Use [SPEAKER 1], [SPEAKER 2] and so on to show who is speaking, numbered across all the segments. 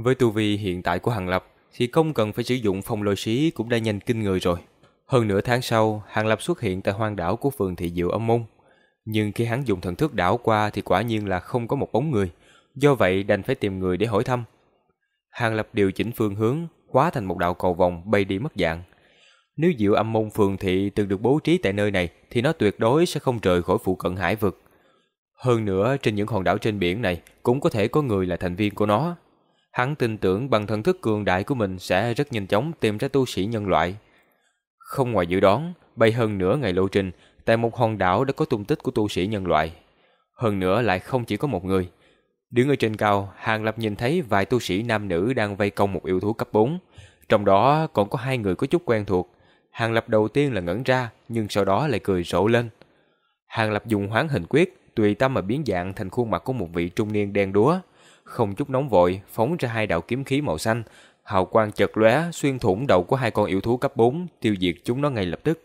[SPEAKER 1] Với tu vi hiện tại của Hàng Lập thì không cần phải sử dụng phong lôi xí cũng đã nhanh kinh người rồi. Hơn nửa tháng sau, Hàng Lập xuất hiện tại hoang đảo của phường thị diệu âm môn. Nhưng khi hắn dùng thần thức đảo qua thì quả nhiên là không có một bóng người, do vậy đành phải tìm người để hỏi thăm. Hàng Lập điều chỉnh phương hướng, hóa thành một đạo cầu vòng bay đi mất dạng. Nếu diệu âm môn phường thị từng được bố trí tại nơi này thì nó tuyệt đối sẽ không rời khỏi phụ cận hải vực. Hơn nữa, trên những hòn đảo trên biển này cũng có thể có người là thành viên của nó. Hắn tin tưởng bằng thần thức cường đại của mình sẽ rất nhanh chóng tìm ra tu sĩ nhân loại. Không ngoài dự đoán, bay hơn nửa ngày lộ trình, tại một hòn đảo đã có tung tích của tu sĩ nhân loại. Hơn nữa lại không chỉ có một người. Đứng ở trên cao, Hàng Lập nhìn thấy vài tu sĩ nam nữ đang vây công một yêu thú cấp 4. Trong đó còn có hai người có chút quen thuộc. Hàng Lập đầu tiên là ngẩn ra, nhưng sau đó lại cười rộ lên. Hàng Lập dùng hoán hình quyết, tùy tâm mà biến dạng thành khuôn mặt của một vị trung niên đen đúa. Không chút nóng vội, phóng ra hai đạo kiếm khí màu xanh, hào quang chật lóe xuyên thủng đầu của hai con yêu thú cấp 4, tiêu diệt chúng nó ngay lập tức.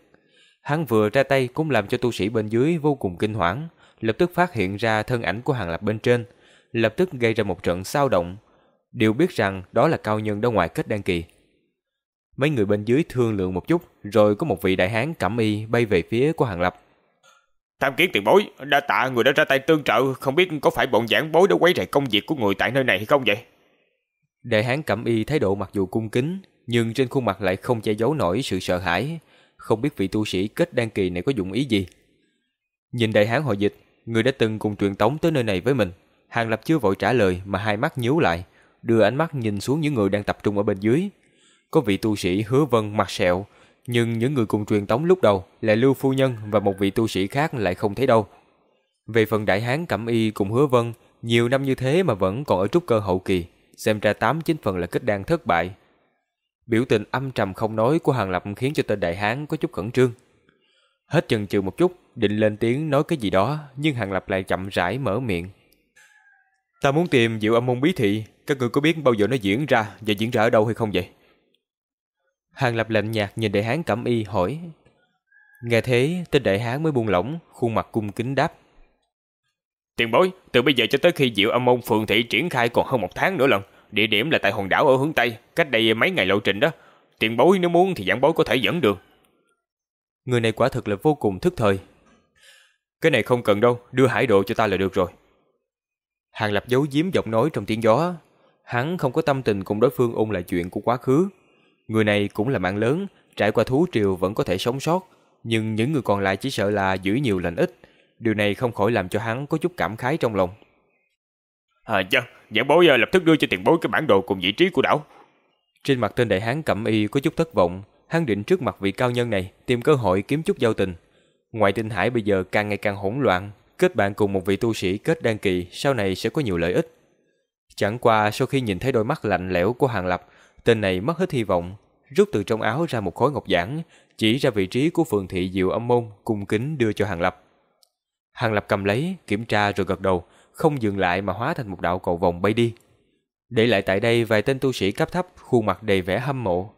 [SPEAKER 1] Hắn vừa ra tay cũng làm cho tu sĩ bên dưới vô cùng kinh hoảng, lập tức phát hiện ra thân ảnh của Hàng Lập bên trên, lập tức gây ra một trận sao động. Đều biết rằng đó là cao nhân đó ngoài kết đăng kỳ. Mấy người bên dưới thương lượng một chút, rồi có một vị đại hán cẩm y bay về phía của Hàng Lập.
[SPEAKER 2] Tham kiến tiền bối, đa tạ người đã ra tay tương trợ, không biết có phải bọn giảng bối đã quấy rầy công việc của người tại nơi này hay không vậy?
[SPEAKER 1] Đại hán cẩm y thái độ mặc dù cung kính, nhưng trên khuôn mặt lại không che giấu nổi sự sợ hãi, không biết vị tu sĩ kết đan kỳ này có dụng ý gì. Nhìn đại hán hội dịch, người đã từng cùng truyền tống tới nơi này với mình, Hàng Lập chưa vội trả lời mà hai mắt nhíu lại, đưa ánh mắt nhìn xuống những người đang tập trung ở bên dưới. Có vị tu sĩ hứa vân mặt sẹo, nhưng những người cùng truyền tống lúc đầu là Lưu Phu Nhân và một vị tu sĩ khác lại không thấy đâu. Về phần đại hán cẩm y cùng hứa vân, nhiều năm như thế mà vẫn còn ở trúc cơ hậu kỳ, xem ra tám chín phần là kết đang thất bại. Biểu tình âm trầm không nói của Hàng Lập khiến cho tên đại hán có chút khẩn trương. Hết chần chừ một chút, định lên tiếng nói cái gì đó, nhưng Hàng Lập lại chậm rãi mở miệng. Ta muốn tìm Diệu Âm môn bí thị, các người có biết bao giờ nó diễn ra và diễn ra ở đâu hay không vậy? Hàng Lập lạnh nhạt nhìn đại hán cẩm y hỏi. Nghe thế, tên đại hán mới buông lỏng, khuôn mặt cung kính đáp.
[SPEAKER 2] Tiền bối, từ bây giờ cho tới khi Diệu Âm môn phường thị triển khai còn hơn một tháng nữa lần. Địa điểm là tại hòn đảo ở hướng Tây, cách đây mấy ngày lộ trình đó. Tiền bối nếu muốn thì giảng bối có thể dẫn được.
[SPEAKER 1] Người này quả thực là vô cùng thức thời. Cái này không cần đâu, đưa hải độ cho ta là được rồi. Hàng Lập giấu giếm giọng nói trong tiếng gió. Hắn không có tâm tình cùng đối phương ôn lại chuyện của quá khứ. Người này cũng là mạng lớn, trải qua thú triều vẫn có thể sống sót, nhưng những người còn lại chỉ sợ là giữ nhiều lành ít. Điều này không khỏi làm cho hắn có chút cảm khái trong lòng.
[SPEAKER 2] À dạ, giảng bối lập tức đưa cho tiền bối cái bản đồ cùng vị trí của đảo.
[SPEAKER 1] Trên mặt tên đại hán cẩm y có chút thất vọng, hắn định trước mặt vị cao nhân này tìm cơ hội kiếm chút giao tình. Ngoại tinh hải bây giờ càng ngày càng hỗn loạn, kết bạn cùng một vị tu sĩ kết đan kỳ sau này sẽ có nhiều lợi ích. Chẳng qua sau khi nhìn thấy đôi mắt lạnh lẽo của Hàng Lập, tên này mất hết hy vọng, rút từ trong áo ra một khối ngọc giản, chỉ ra vị trí của phường thị Diệu Âm Môn, cung kính đưa cho Hàng Lập. Hàng Lập cầm lấy, kiểm tra rồi gật đầu, không dừng lại mà hóa thành một đạo cầu vòng bay đi. Để lại tại đây vài tên tu sĩ cấp thấp, khuôn mặt đầy vẻ hâm mộ.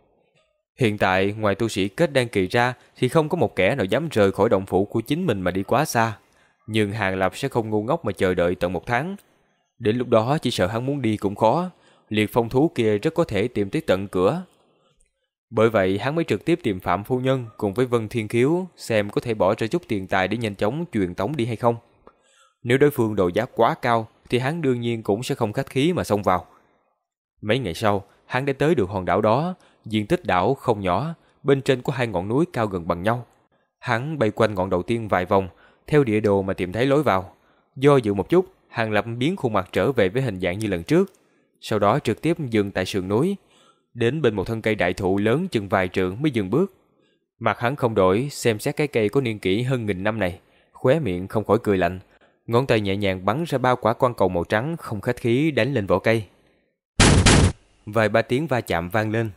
[SPEAKER 1] Hiện tại, ngoài tu sĩ kết đan kỳ ra thì không có một kẻ nào dám rời khỏi động phủ của chính mình mà đi quá xa. Nhưng Hàng Lập sẽ không ngu ngốc mà chờ đợi tận một tháng. Đến lúc đó chỉ sợ hắn muốn đi cũng khó, liệt phong thú kia rất có thể tìm tới tận cửa. Bởi vậy hắn mới trực tiếp tìm Phạm Phu Nhân cùng với Vân Thiên Khiếu xem có thể bỏ ra chút tiền tài để nhanh chóng truyền tống đi hay không. Nếu đối phương đồ giá quá cao thì hắn đương nhiên cũng sẽ không khách khí mà xông vào. Mấy ngày sau, hắn đã tới được hòn đảo đó, diện tích đảo không nhỏ, bên trên có hai ngọn núi cao gần bằng nhau. Hắn bay quanh ngọn đầu tiên vài vòng, theo địa đồ mà tìm thấy lối vào. Do dự một chút, Hàng Lập biến khuôn mặt trở về với hình dạng như lần trước. Sau đó trực tiếp dừng tại sườn núi, đến bên một thân cây đại thụ lớn chừng vài trượng mới dừng bước. Mặt hắn không đổi, xem xét cái cây có niên kỷ hơn nghìn năm này, khóe miệng không khỏi cười lạnh, ngón tay nhẹ nhàng bắn ra ba quả quan cầu màu trắng không khách khí đánh lên vỏ cây. Vài ba tiếng va chạm vang lên.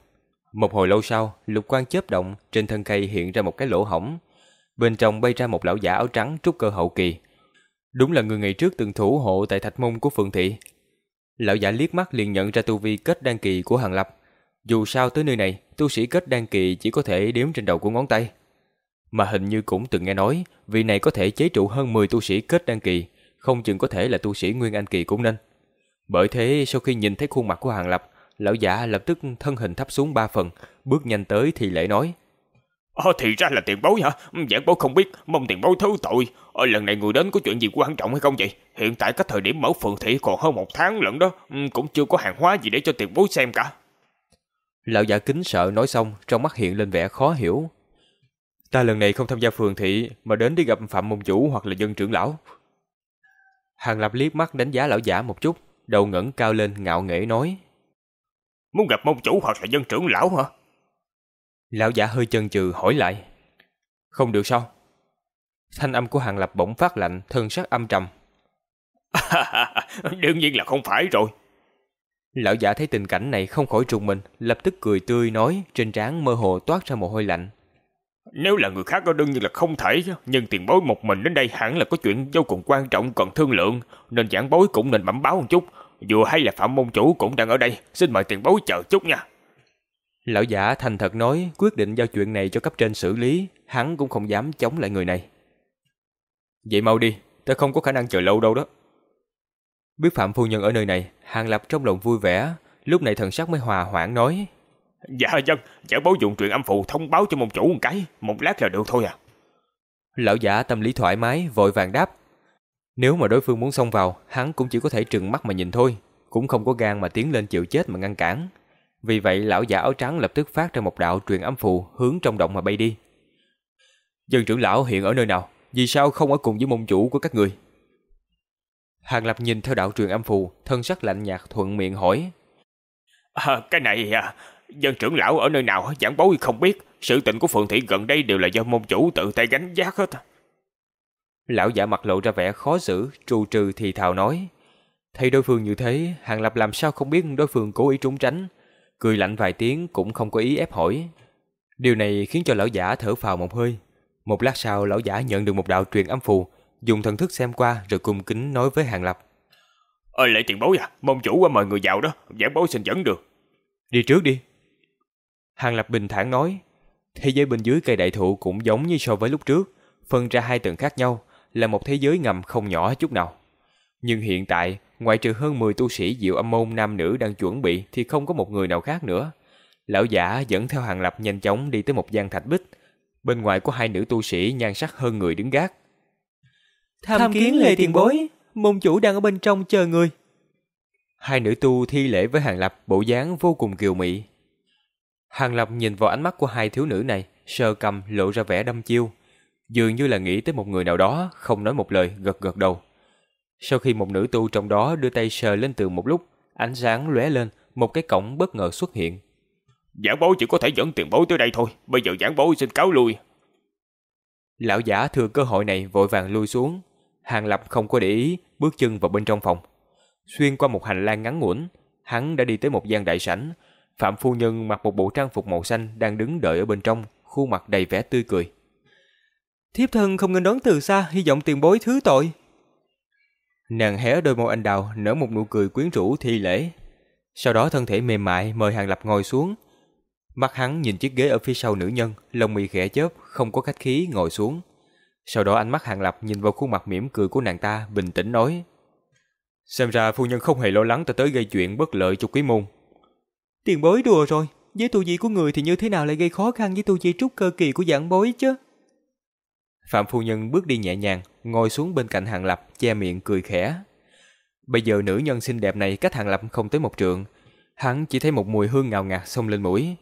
[SPEAKER 1] Một hồi lâu sau, lục quan chớp động, trên thân cây hiện ra một cái lỗ hổng. Bên trong bay ra một lão giả áo trắng trúc cơ hậu kỳ. Đúng là người ngày trước từng thủ hộ tại thạch môn của Phượng Thị. Lão giả liếc mắt liền nhận ra tu vi kết đan kỳ của Hàng Lập. Dù sao tới nơi này, tu sĩ kết đan kỳ chỉ có thể đếm trên đầu của ngón tay. Mà hình như cũng từng nghe nói, vị này có thể chế trụ hơn 10 tu sĩ kết đan kỳ, không chừng có thể là tu sĩ Nguyên Anh kỳ cũng nên. Bởi thế sau khi nhìn thấy khuôn mặt của Hàng Lập, lão giả lập tức thân hình thấp xuống ba phần, bước nhanh tới thì lễ nói.
[SPEAKER 2] Ờ, thì ra là tiền bối hả? Giảng bối không biết, mong tiền bối thứ tội. Ờ, lần này người đến có chuyện gì quan trọng hay không vậy? Hiện tại cách thời điểm mở phường thị còn hơn một tháng lận đó, cũng chưa có hàng hóa gì để cho tiền bối xem cả.
[SPEAKER 1] Lão giả kính sợ nói xong, trong mắt hiện lên vẻ khó hiểu. Ta lần này không tham gia phường thị, mà đến đi gặp Phạm Môn Chủ hoặc là dân trưởng lão. Hàng Lập liếc mắt đánh giá lão giả một chút, đầu ngẩng cao lên ngạo nghễ nói.
[SPEAKER 2] Muốn gặp môn chủ hoặc là dân trưởng lão hả?
[SPEAKER 1] Lão giả hơi chần chừ hỏi lại. Không được sao? Thanh âm của Hàng Lập bỗng phát lạnh, thân sắc âm trầm.
[SPEAKER 2] Đương nhiên là không phải rồi.
[SPEAKER 1] Lão giả thấy tình cảnh này không khỏi trùng mình, lập tức cười tươi nói, trên trán mơ hồ toát ra mồ hôi lạnh.
[SPEAKER 2] Nếu là người khác đó đương nhiên là không thể, nhưng tiền bối một mình đến đây hẳn là có chuyện vô cùng quan trọng cần thương lượng, nên giảng bối cũng nên bẩm báo một chút. Dù hay là phạm môn chủ cũng đang ở đây, xin mời tiền bối chờ chút nha.
[SPEAKER 1] Lão giả thành thật nói quyết định giao chuyện này cho cấp trên xử lý, hắn cũng không dám chống lại người này. Vậy mau đi, ta không có khả năng chờ lâu đâu đó. Biết Phạm Phu Nhân ở nơi này, Hàng Lập trong lòng vui vẻ, lúc này thần sắc mới hòa hoãn nói.
[SPEAKER 2] Dạ dân, giả bố dụng truyền âm phù thông báo cho môn chủ một cái, một lát là được thôi à.
[SPEAKER 1] Lão giả tâm lý thoải mái, vội vàng đáp. Nếu mà đối phương muốn xông vào, hắn cũng chỉ có thể trừng mắt mà nhìn thôi, cũng không có gan mà tiến lên chịu chết mà ngăn cản. Vì vậy lão giả áo trắng lập tức phát ra một đạo truyền âm phù hướng trong động mà bay đi. Dân trưởng lão hiện ở nơi nào? Vì sao không ở cùng với môn chủ của các người? Hàng Lập nhìn theo đạo truyền âm phù, thân sắc lạnh nhạt thuận miệng hỏi.
[SPEAKER 2] À, cái này à, dân trưởng lão ở nơi nào giảng bối không biết. Sự tình của phường thị gần đây đều là do môn chủ tự tay gánh giác hết.
[SPEAKER 1] Lão giả mặt lộ ra vẻ khó xử, trù trừ thì thào nói. Thấy đối phương như thế, Hàng Lập làm sao không biết đối phương cố ý trốn tránh. Cười lạnh vài tiếng cũng không có ý ép hỏi. Điều này khiến cho lão giả thở phào một hơi. Một lát sau lão giả nhận được một đạo truyền âm phù, dùng thần thức xem qua rồi cung kính nói với Hàng Lập.
[SPEAKER 2] Ơi lệ tiền bối à, môn chủ qua mời người vào đó, giảng bối xin dẫn được.
[SPEAKER 1] Đi trước đi. Hàng Lập bình thản nói, thế giới bên dưới cây đại thụ cũng giống như so với lúc trước, phân ra hai tầng khác nhau, là một thế giới ngầm không nhỏ chút nào. Nhưng hiện tại, ngoại trừ hơn 10 tu sĩ diệu âm môn nam nữ đang chuẩn bị thì không có một người nào khác nữa. Lão giả dẫn theo hàng lập nhanh chóng đi tới một gian thạch bích. Bên ngoài có hai nữ tu sĩ nhan sắc hơn người đứng gác.
[SPEAKER 3] Tham kiến lệ tiền bối, môn chủ đang ở bên trong chờ người.
[SPEAKER 1] Hai nữ tu thi lễ với hàng lập bộ dáng vô cùng kiều mị. Hàng lập nhìn vào ánh mắt của hai thiếu nữ này, sơ cầm lộ ra vẻ đâm chiêu. Dường như là nghĩ tới một người nào đó, không nói một lời, gật gật đầu. Sau khi một nữ tu trong đó đưa tay sờ lên tường một lúc, ánh sáng lóe lên, một cái cổng bất ngờ xuất hiện.
[SPEAKER 2] Giảng bối chỉ có thể dẫn tiền bối tới đây thôi, bây giờ giảng bối xin cáo lui.
[SPEAKER 1] Lão giả thừa cơ hội này vội vàng lui xuống. Hàng Lập không có để ý, bước chân vào bên trong phòng. Xuyên qua một hành lang ngắn ngủn, hắn đã đi tới một gian đại sảnh. Phạm phu nhân mặc một bộ trang phục màu xanh đang đứng đợi ở bên trong, khuôn mặt đầy vẻ tươi cười.
[SPEAKER 3] Thiếp thân không nên đón từ xa, hy vọng tiền bối thứ tội.
[SPEAKER 1] Nàng hé đôi môi anh đào nở một nụ cười quyến rũ thi lễ. Sau đó thân thể mềm mại mời Hàng Lập ngồi xuống. Mắt hắn nhìn chiếc ghế ở phía sau nữ nhân, lông mi khẽ chớp, không có khách khí ngồi xuống. Sau đó ánh mắt Hàng Lập nhìn vào khuôn mặt mỉm cười của nàng ta, bình tĩnh nói. Xem ra phu nhân không hề lo lắng ta tới gây chuyện bất lợi cho quý môn.
[SPEAKER 3] Tiền bối đùa rồi, với tu vi của người thì như thế nào lại gây khó khăn với tu vi trúc cơ kỳ của dạng bối chứ?
[SPEAKER 1] Phạm phu nhân bước đi nhẹ nhàng, ngồi xuống bên cạnh Hàng Lập, che miệng cười khẽ. Bây giờ nữ nhân xinh đẹp này cách Hàng Lập không tới một trượng, hắn chỉ thấy một mùi hương ngào ngạt xông lên mũi.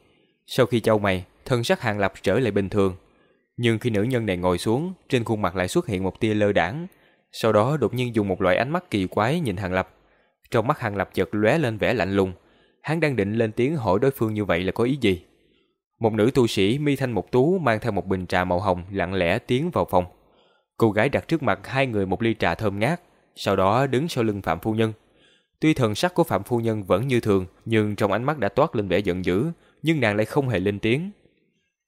[SPEAKER 1] Sau khi châu mày, thân sắc Hàng Lập trở lại bình thường. Nhưng khi nữ nhân này ngồi xuống, trên khuôn mặt lại xuất hiện một tia lơ đãng, sau đó đột nhiên dùng một loại ánh mắt kỳ quái nhìn Hàng Lập. Trong mắt Hàng Lập chợt lóe lên vẻ lạnh lùng, hắn đang định lên tiếng hỏi đối phương như vậy là có ý gì. Một nữ tu sĩ mi thanh một tú mang theo một bình trà màu hồng lặng lẽ tiến vào phòng. Cô gái đặt trước mặt hai người một ly trà thơm ngát, sau đó đứng sau lưng Phạm Phu Nhân. Tuy thần sắc của Phạm Phu Nhân vẫn như thường, nhưng trong ánh mắt đã toát lên vẻ giận dữ, nhưng nàng lại không hề lên tiếng.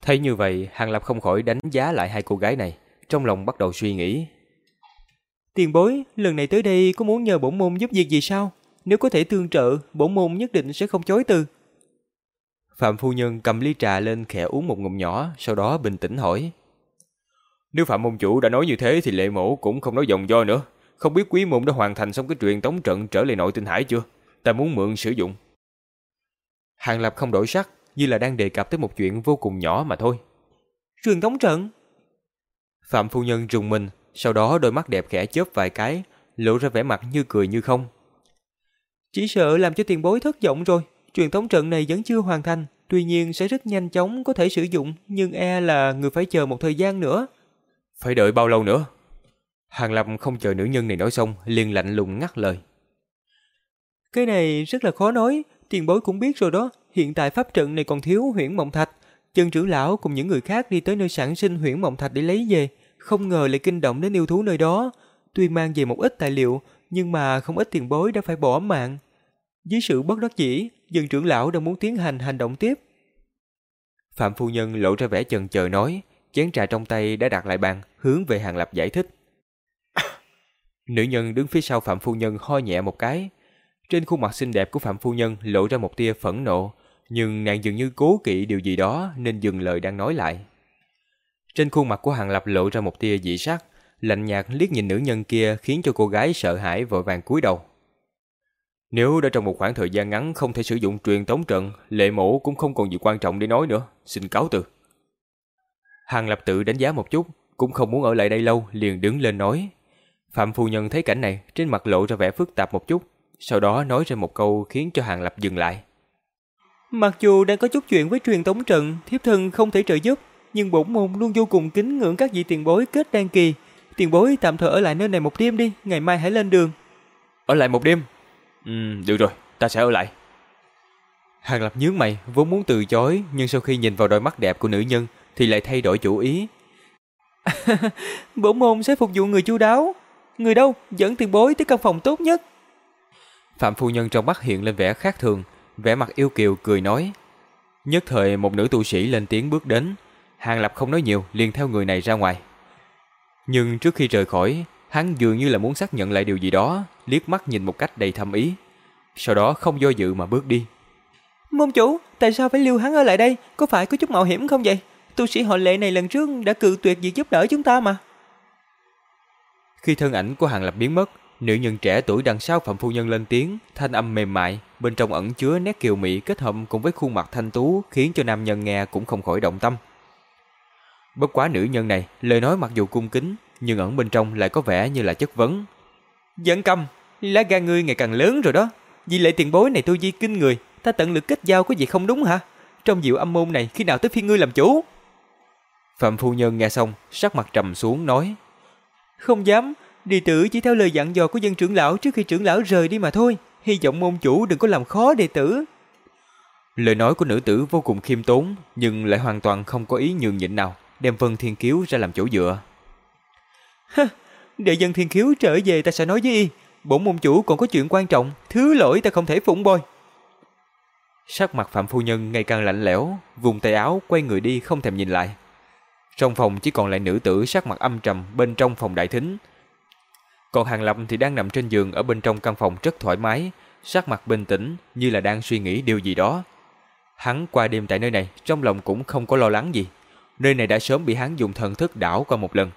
[SPEAKER 1] Thấy như vậy, Hàng Lập không khỏi đánh giá lại hai cô gái này, trong lòng bắt đầu suy nghĩ.
[SPEAKER 3] Tiền bối, lần này tới đây có muốn nhờ bổn môn giúp việc gì sao? Nếu có thể tương trợ, bổn môn nhất định sẽ không chối từ.
[SPEAKER 1] Phạm phu nhân cầm ly trà lên khẽ uống một ngụm nhỏ, sau đó bình tĩnh hỏi. Nếu Phạm môn chủ đã nói như thế thì lệ mổ cũng không nói dòng do nữa. không biết quý môn đã hoàn thành xong cái truyền tống trận trở lại nội tinh hải chưa? Ta muốn mượn sử dụng. Hàng Lập không đổi sắc, như là đang đề cập tới một chuyện vô cùng nhỏ mà thôi.
[SPEAKER 3] Truyền tống trận?
[SPEAKER 1] Phạm phu nhân rùng mình, sau đó đôi mắt đẹp khẽ chớp vài cái, lộ ra vẻ mặt như cười như không.
[SPEAKER 3] Chỉ sợ làm cho tiền bối thất vọng rồi, truyền tống trận này vẫn chưa hoàn thành, tuy nhiên sẽ rất nhanh chóng có thể sử dụng, nhưng e là người phải chờ một thời gian nữa.
[SPEAKER 1] Phải đợi bao lâu nữa? Hàng Lập không chờ nữ nhân này nói xong, liền lạnh lùng ngắt lời.
[SPEAKER 3] Cái này rất là khó nói, tiền bối cũng biết rồi đó, hiện tại pháp trận này còn thiếu huyễn mộng thạch. Chân trưởng lão cùng những người khác đi tới nơi sản sinh huyễn mộng thạch để lấy về, không ngờ lại kinh động đến yêu thú nơi đó. Tuy mang về một ít tài liệu, nhưng mà không ít tiền bối đã phải bỏ mạng. Dưới sự bất đắc dĩ, dân trưởng lão đang muốn tiến hành hành động tiếp.
[SPEAKER 1] Phạm phu nhân lộ ra vẻ chần chờ nói, chén trà trong tay đã đặt lại bàn, hướng về Hàng Lập giải thích. Nữ nhân đứng phía sau Phạm phu nhân ho nhẹ một cái. Trên khuôn mặt xinh đẹp của Phạm phu nhân lộ ra một tia phẫn nộ, nhưng nàng dường như cố kỵ điều gì đó nên dừng lời đang nói lại. Trên khuôn mặt của Hàng Lập lộ ra một tia dị sắc, lạnh nhạt liếc nhìn nữ nhân kia khiến cho cô gái sợ hãi vội vàng cúi đầu. Nếu đã trong một khoảng thời gian ngắn không thể sử dụng truyền tống trận, lệ mổ cũng không còn gì quan trọng để nói nữa, xin cáo từ. Hàng Lập tự đánh giá một chút, cũng không muốn ở lại đây lâu, liền đứng lên nói. Phạm phu nhân thấy cảnh này, trên mặt lộ ra vẻ phức tạp một chút, sau đó nói ra một câu khiến cho Hàng Lập dừng lại.
[SPEAKER 3] Mặc dù đang có chút chuyện với truyền tống trận, thiếp thân không thể trợ giúp, nhưng bổn môn luôn vô cùng kính ngưỡng các vị tiền bối kết đan kỳ. Tiền bối tạm thời ở lại nơi này một đêm đi, ngày mai hãy lên đường.
[SPEAKER 1] Ở lại một đêm? Ừ, được rồi, ta sẽ ở lại. Hàng Lập nhướng mày, vốn muốn từ chối, nhưng sau khi nhìn vào đôi mắt đẹp của nữ nhân, thì lại thay đổi chủ ý.
[SPEAKER 3] bổn môn sẽ phục vụ người chu đáo. Người đâu, dẫn tiền bối tới căn phòng tốt nhất.
[SPEAKER 1] Phạm phu nhân trong mắt hiện lên vẻ khác thường, vẻ mặt yêu kiều cười nói. Nhất thời một nữ tu sĩ lên tiếng bước đến, Hàng Lập không nói nhiều liền theo người này ra ngoài. Nhưng trước khi rời khỏi, hắn dường như là muốn xác nhận lại điều gì đó, liếc mắt nhìn một cách đầy thâm ý. Sau đó không do dự mà bước đi.
[SPEAKER 3] Môn chủ, tại sao phải lưu hắn ở lại đây? Có phải có chút mạo hiểm không vậy? Tu sĩ họ lệ này lần trước đã cự tuyệt việc giúp đỡ chúng ta mà.
[SPEAKER 1] Khi thân ảnh của Hàng Lập biến mất, nữ nhân trẻ tuổi đằng sau Phạm Phu Nhân lên tiếng, thanh âm mềm mại, bên trong ẩn chứa nét kiều mị kết hợp cùng với khuôn mặt thanh tú khiến cho nam nhân nghe cũng không khỏi động tâm. Bất quá nữ nhân này, lời nói mặc dù cung kính, nhưng ẩn bên trong lại có vẻ như là chất vấn.
[SPEAKER 3] dẫn cầm, lá gan ngươi ngày càng lớn rồi đó. Vì lệ tiền bối này tôi di kinh người, ta tận lực kết giao có gì không đúng hả? Trong diệu âm môn này khi nào tới phiên ngươi làm chủ?
[SPEAKER 1] Phạm phu nhân nghe xong, sắc mặt trầm xuống nói.
[SPEAKER 3] Không dám, đệ tử chỉ theo lời dặn dò của dân trưởng lão trước khi trưởng lão rời đi mà thôi. Hy vọng môn chủ đừng có làm khó đệ tử.
[SPEAKER 1] Lời nói của nữ tử vô cùng khiêm tốn, nhưng lại hoàn toàn không có ý nhường nhịn nào, đem Vân Thiên Kiếu ra làm chỗ dựa.
[SPEAKER 3] Hơ, để dân Thiên Kiếu trở về ta sẽ nói với y, bổn môn chủ còn có chuyện quan trọng, thứ lỗi ta không thể phụng bồi.
[SPEAKER 1] Sắc mặt Phạm Phu Nhân ngày càng lạnh lẽo, vùng tay áo quay người đi không thèm nhìn lại. Trong phòng chỉ còn lại nữ tử sắc mặt âm trầm bên trong phòng đại thính. Còn Hàng Lập thì đang nằm trên giường ở bên trong căn phòng rất thoải mái, sắc mặt bình tĩnh như là đang suy nghĩ điều gì đó. Hắn qua đêm tại nơi này, trong lòng cũng không có lo lắng gì. Nơi này đã sớm bị hắn dùng thần thức đảo qua một lần.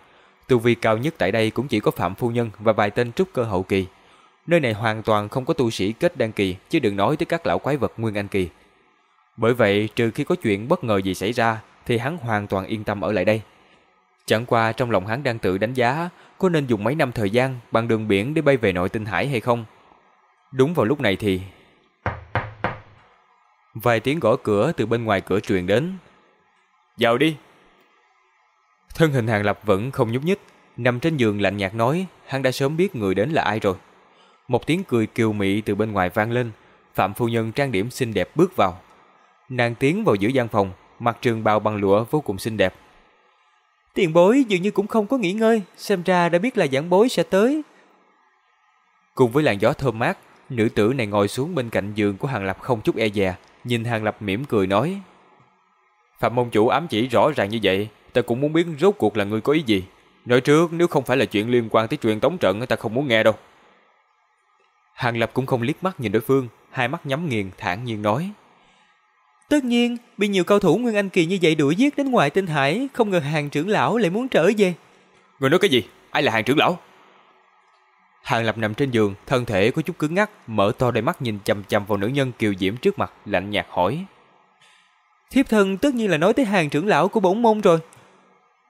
[SPEAKER 1] Tu vi cao nhất tại đây cũng chỉ có Phạm Phu Nhân và vài tên trúc cơ hậu kỳ. Nơi này hoàn toàn không có tu sĩ kết đan kỳ, chứ đừng nói tới các lão quái vật nguyên anh kỳ. Bởi vậy, trừ khi có chuyện bất ngờ gì xảy ra, thì hắn hoàn toàn yên tâm ở lại đây. Chẳng qua trong lòng hắn đang tự đánh giá có nên dùng mấy năm thời gian bằng đường biển để bay về nội tinh hải hay không. Đúng vào lúc này thì... Vài tiếng gõ cửa từ bên ngoài cửa truyền đến. Vào đi! Thân hình hàng lập vẫn không nhúc nhích, nằm trên giường lạnh nhạt nói, hắn đã sớm biết người đến là ai rồi. Một tiếng cười kiều mị từ bên ngoài vang lên, Phạm phu nhân trang điểm xinh đẹp bước vào. Nàng tiến vào giữa gian phòng, mặc trường bào bằng lụa vô cùng xinh đẹp.
[SPEAKER 3] Tiền bối dường như cũng không có nghỉ ngơi, xem ra đã biết là giảng bối sẽ tới.
[SPEAKER 1] Cùng với làn gió thơm mát, nữ tử này ngồi xuống bên cạnh giường của Hàng Lập không chút e dè, nhìn Hàng Lập mỉm cười nói. Phạm môn chủ ám chỉ rõ ràng như vậy, ta cũng muốn biết rốt cuộc là người có ý gì. Nói trước nếu không phải là chuyện liên quan tới truyền tống trận ta không muốn nghe đâu. Hàng Lập cũng không liếc mắt nhìn đối phương, hai mắt nhắm nghiền thản nhiên nói.
[SPEAKER 3] Tất nhiên, bị nhiều cao thủ Nguyên Anh Kỳ như vậy đuổi giết đến ngoài tinh hải, không ngờ hàng trưởng lão lại muốn trở về.
[SPEAKER 1] Người nói cái gì? Ai là hàng trưởng lão? Hàng Lập nằm trên giường, thân thể có chút cứng ngắc, mở to đôi mắt nhìn chăm chăm vào nữ nhân kiều diễm trước mặt, lạnh nhạt hỏi.
[SPEAKER 3] Thiếp thân tất nhiên là nói tới hàng trưởng lão của bổn môn rồi.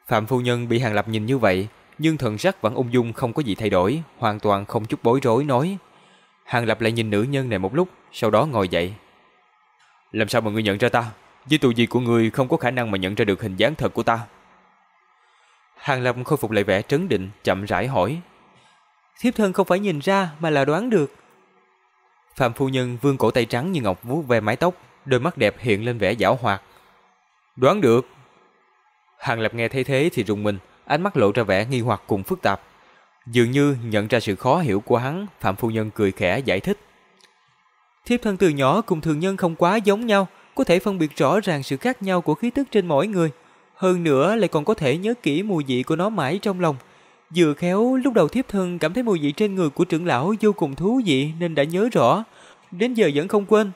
[SPEAKER 1] Phạm phu nhân bị Hàng Lập nhìn như vậy, nhưng thần sắc vẫn ung dung không có gì thay đổi, hoàn toàn không chút bối rối nói. Hàng Lập lại nhìn nữ nhân này một lúc, sau đó ngồi dậy. Làm sao mà ngươi nhận ra ta? Với tu vi của ngươi không có khả năng mà nhận ra được hình dáng thật của ta. Hàng Lập khôi phục lại vẻ trấn định, chậm rãi hỏi.
[SPEAKER 3] Thiếp thân không phải nhìn ra mà là đoán được.
[SPEAKER 1] Phạm phu nhân vương cổ tay trắng như ngọc vuốt ve mái tóc, đôi mắt đẹp hiện lên vẻ giảo hoạt. Đoán được. Hàng Lập nghe thấy thế thì rùng mình, ánh mắt lộ ra vẻ nghi hoặc cùng phức tạp. Dường như nhận ra sự khó hiểu của hắn, Phạm Phu Nhân cười khẽ giải thích.
[SPEAKER 3] Thiếp thân từ nhỏ cùng thường nhân không quá giống nhau, có thể phân biệt rõ ràng sự khác nhau của khí tức trên mỗi người. Hơn nữa lại còn có thể nhớ kỹ mùi vị của nó mãi trong lòng. Vừa khéo, lúc đầu thiếp thân cảm thấy mùi vị trên người của trưởng lão vô cùng thú vị nên đã nhớ rõ. Đến giờ vẫn không quên.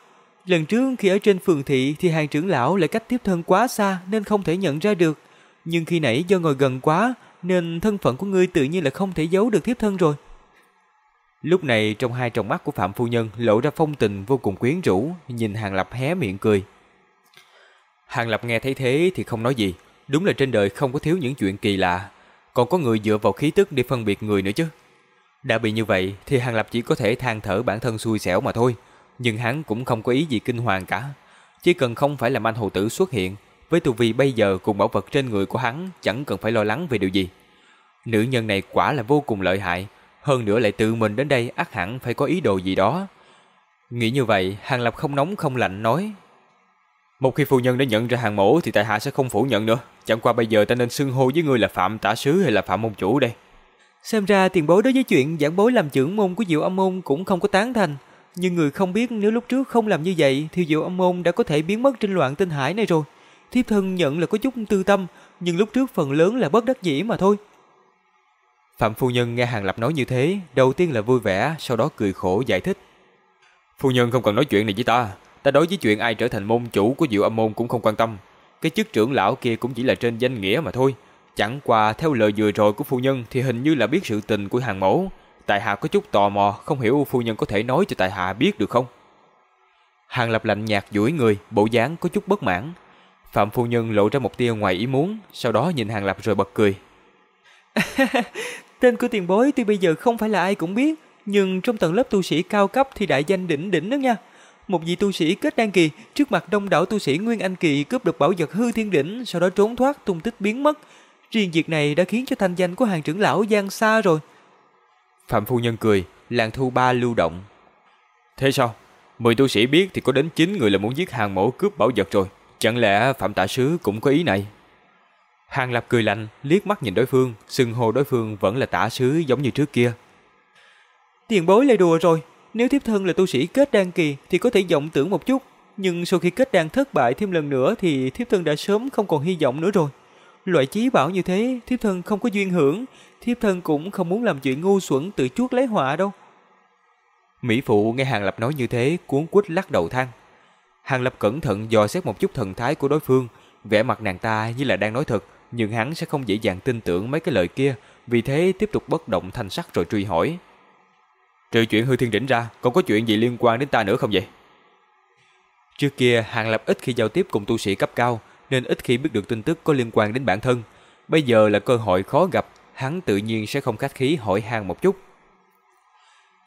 [SPEAKER 3] Lần trước khi ở trên phường thị thì hàng trưởng lão lại cách thiếp thân quá xa nên không thể nhận ra được. Nhưng khi nãy do ngồi gần quá nên thân phận của ngươi tự nhiên là không thể giấu được thiếp thân rồi.
[SPEAKER 1] Lúc này trong hai tròng mắt của Phạm Phu Nhân lộ ra phong tình vô cùng quyến rũ, nhìn Hàng Lập hé miệng cười. Hàng Lập nghe thấy thế thì không nói gì, đúng là trên đời không có thiếu những chuyện kỳ lạ, còn có người dựa vào khí tức để phân biệt người nữa chứ. Đã bị như vậy thì Hàng Lập chỉ có thể than thở bản thân xui xẻo mà thôi, nhưng hắn cũng không có ý gì kinh hoàng cả. Chỉ cần không phải là manh hồ tử xuất hiện, với tu vi bây giờ cùng bảo vật trên người của hắn chẳng cần phải lo lắng về điều gì. Nữ nhân này quả là vô cùng lợi hại, hơn nữa lại tự mình đến đây ắt hẳn phải có ý đồ gì đó. Nghĩ như vậy, Hàng Lập không nóng không lạnh nói. Một khi phu nhân đã nhận ra hàng mẫu thì tại hạ sẽ không phủ nhận nữa. Chẳng qua bây giờ ta nên xưng hô với ngươi là Phạm Tả Sứ hay là Phạm Môn Chủ đây.
[SPEAKER 3] Xem ra tiền bối đối với chuyện giảng bối làm trưởng môn của Diệu Âm Môn cũng không có tán thành. Nhưng người không biết nếu lúc trước không làm như vậy thì Diệu Âm Môn đã có thể biến mất trên loạn tinh hải này rồi. Thiếp thân nhận là có chút tư tâm, nhưng lúc trước phần lớn là bất đắc dĩ mà thôi.
[SPEAKER 1] Phạm phu nhân nghe Hàng Lập nói như thế, đầu tiên là vui vẻ, sau đó cười khổ giải thích. Phu nhân không cần nói chuyện này với ta, ta đối với chuyện ai trở thành môn chủ của Diệu Âm môn cũng không quan tâm. Cái chức trưởng lão kia cũng chỉ là trên danh nghĩa mà thôi. Chẳng qua theo lời vừa rồi của phu nhân thì hình như là biết sự tình của hàng mẫu. Tại hạ có chút tò mò, không hiểu phu nhân có thể nói cho tại hạ biết được không? Hàng Lập lạnh nhạt duỗi người, bộ dáng có chút bất mãn. Phạm phu nhân lộ ra một tia ngoài ý muốn, sau đó nhìn Hàng Lập rồi bật cười.
[SPEAKER 3] Tên của tiền bối tuy bây giờ không phải là ai cũng biết, nhưng trong tầng lớp tu sĩ cao cấp thì đại danh đỉnh đỉnh đó nha. Một vị tu sĩ kết đan kỳ trước mặt đông đảo tu sĩ Nguyên Anh kỳ cướp được bảo vật hư thiên đỉnh, sau đó trốn thoát tung tích biến mất. Riêng việc này đã khiến cho thanh danh của hàng trưởng lão gian xa rồi.
[SPEAKER 1] Phạm phu nhân cười, làng thu ba lưu động. Thế sao? Mười tu sĩ biết thì có đến chín người là muốn giết hàng mẫu cướp bảo vật rồi. Chẳng lẽ Phạm Tạ Sứ cũng có ý này? Hàng Lập cười lạnh, liếc mắt nhìn đối phương, xưng hô đối phương vẫn là tả Sứ giống như trước kia.
[SPEAKER 3] Tiền bối lại đùa rồi, nếu thiếp thân là tu sĩ kết đan kỳ thì có thể vọng tưởng một chút, nhưng sau khi kết đan thất bại thêm lần nữa thì thiếp thân đã sớm không còn hy vọng nữa rồi. Loại chí bảo như thế, thiếp thân không có duyên hưởng, thiếp thân cũng không muốn làm chuyện ngu xuẩn tự chuốc lấy họa đâu.
[SPEAKER 1] Mỹ phụ nghe Hàng Lập nói như thế, cuốn quýt lắc đầu than. Hàng Lập cẩn thận dò xét một chút thần thái của đối phương, vẻ mặt nàng ta như là đang nói thật, nhưng hắn sẽ không dễ dàng tin tưởng mấy cái lời kia, vì thế tiếp tục bất động thanh sắc rồi truy hỏi. Trừ chuyện hư thiên đỉnh ra, còn có chuyện gì liên quan đến ta nữa không vậy? Trước kia, Hàng Lập ít khi giao tiếp cùng tu sĩ cấp cao, nên ít khi biết được tin tức có liên quan đến bản thân. Bây giờ là cơ hội khó gặp, hắn tự nhiên sẽ không khách khí hỏi hàng một chút.